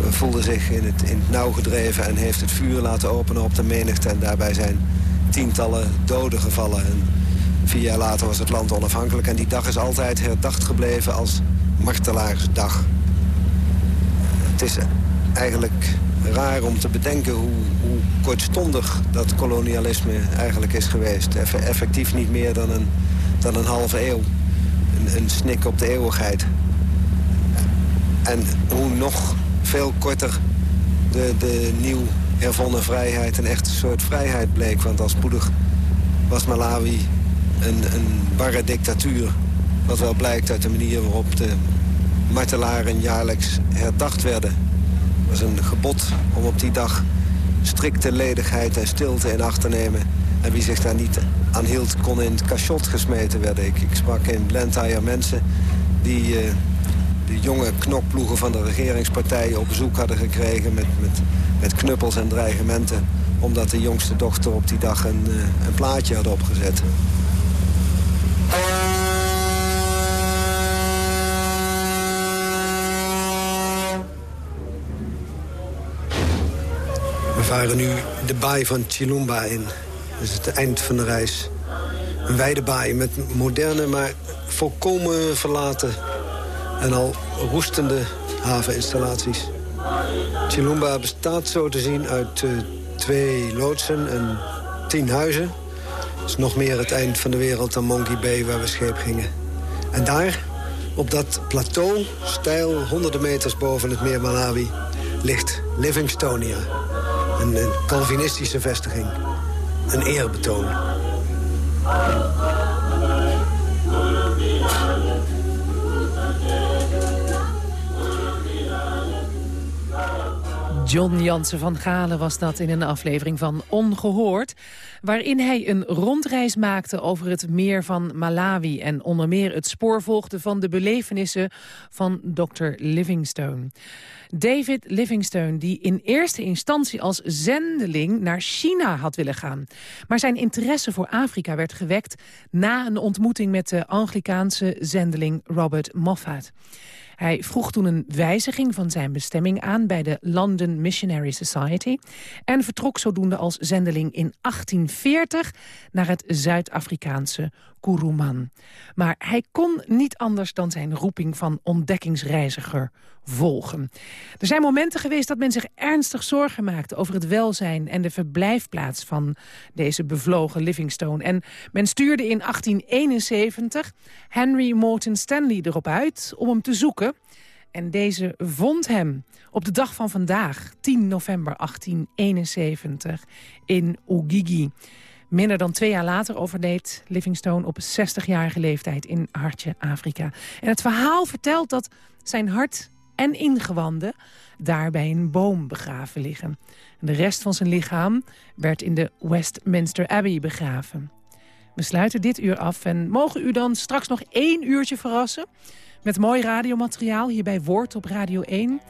voelde zich in het, in het nauw gedreven en heeft het vuur laten openen op de menigte. En daarbij zijn tientallen doden gevallen. En vier jaar later was het land onafhankelijk. En die dag is altijd herdacht gebleven als martelaarsdag. Het is eigenlijk raar om te bedenken hoe, hoe kortstondig dat kolonialisme eigenlijk is geweest. effectief niet meer dan een, dan een halve eeuw. Een, snik op de eeuwigheid. En hoe nog veel korter de, de nieuw hervonnen vrijheid een echte soort vrijheid bleek. Want al spoedig was Malawi een, een barre dictatuur. Wat wel blijkt uit de manier waarop de martelaren jaarlijks herdacht werden. Het was een gebod om op die dag strikte ledigheid en stilte in acht te nemen. En wie zich daar niet aan hield, kon in het cachot gesmeten werden. Ik, ik sprak in Blantyre mensen die uh, de jonge knokploegen van de regeringspartijen op bezoek hadden gekregen... met, met, met knuppels en dreigementen omdat de jongste dochter op die dag een, uh, een plaatje had opgezet. We varen nu de baai van Chilumba in. Dat is het eind van de reis. Een wijde baai met moderne, maar volkomen verlaten... en al roestende haveninstallaties. Chilumba bestaat zo te zien uit uh, twee loodsen en tien huizen. Het is nog meer het eind van de wereld dan Monkey Bay waar we scheep gingen. En daar, op dat plateau, stijl honderden meters boven het meer Malawi... ligt Livingstonia, een, een Calvinistische vestiging. Een eerbetoon. John Jansen van Galen was dat in een aflevering van Ongehoord... waarin hij een rondreis maakte over het meer van Malawi... en onder meer het spoor volgde van de belevenissen van Dr. Livingstone. David Livingstone, die in eerste instantie als zendeling naar China had willen gaan. Maar zijn interesse voor Afrika werd gewekt na een ontmoeting met de Anglikaanse zendeling Robert Moffat. Hij vroeg toen een wijziging van zijn bestemming aan bij de London Missionary Society... en vertrok zodoende als zendeling in 1840 naar het Zuid-Afrikaanse Kuruman. Maar hij kon niet anders dan zijn roeping van ontdekkingsreiziger Er zijn momenten geweest dat men zich ernstig zorgen maakte... over het welzijn en de verblijfplaats van deze bevlogen Livingstone. En men stuurde in 1871 Henry Morton Stanley erop uit om hem te zoeken... En deze vond hem op de dag van vandaag, 10 november 1871, in Ugigi. Minder dan twee jaar later overleed Livingstone op 60-jarige leeftijd in Hartje, Afrika. En het verhaal vertelt dat zijn hart en ingewanden daar bij een boom begraven liggen. En de rest van zijn lichaam werd in de Westminster Abbey begraven. We sluiten dit uur af en mogen u dan straks nog één uurtje verrassen... met mooi radiomateriaal hier bij Woord op Radio 1.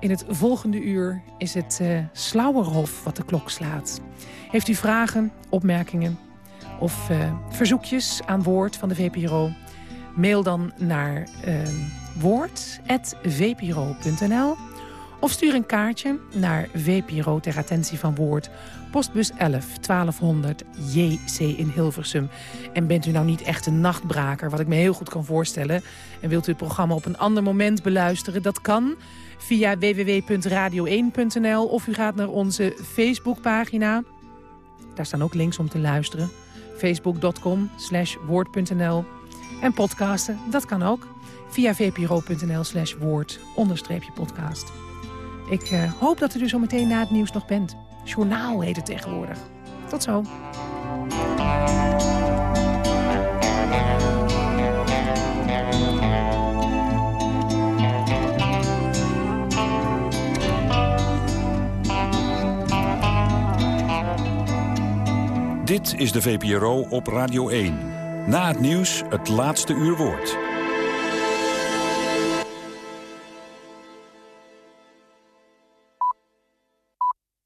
In het volgende uur is het uh, Slauerhof wat de klok slaat. Heeft u vragen, opmerkingen of uh, verzoekjes aan Woord van de VPRO... mail dan naar... Uh, woord.vpro.nl of stuur een kaartje naar VPRO ter attentie van Woord. Postbus 11 1200 JC in Hilversum. En bent u nou niet echt een nachtbraker, wat ik me heel goed kan voorstellen... en wilt u het programma op een ander moment beluisteren? Dat kan via www.radio1.nl of u gaat naar onze Facebookpagina. Daar staan ook links om te luisteren. facebook.com woord.nl En podcasten, dat kan ook via vpro.nl slash woord onderstreepje podcast. Ik uh, hoop dat u er zo meteen na het nieuws nog bent. Journaal heet het tegenwoordig. Tot zo. Dit is de VPRO op Radio 1. Na het nieuws het laatste uur woord.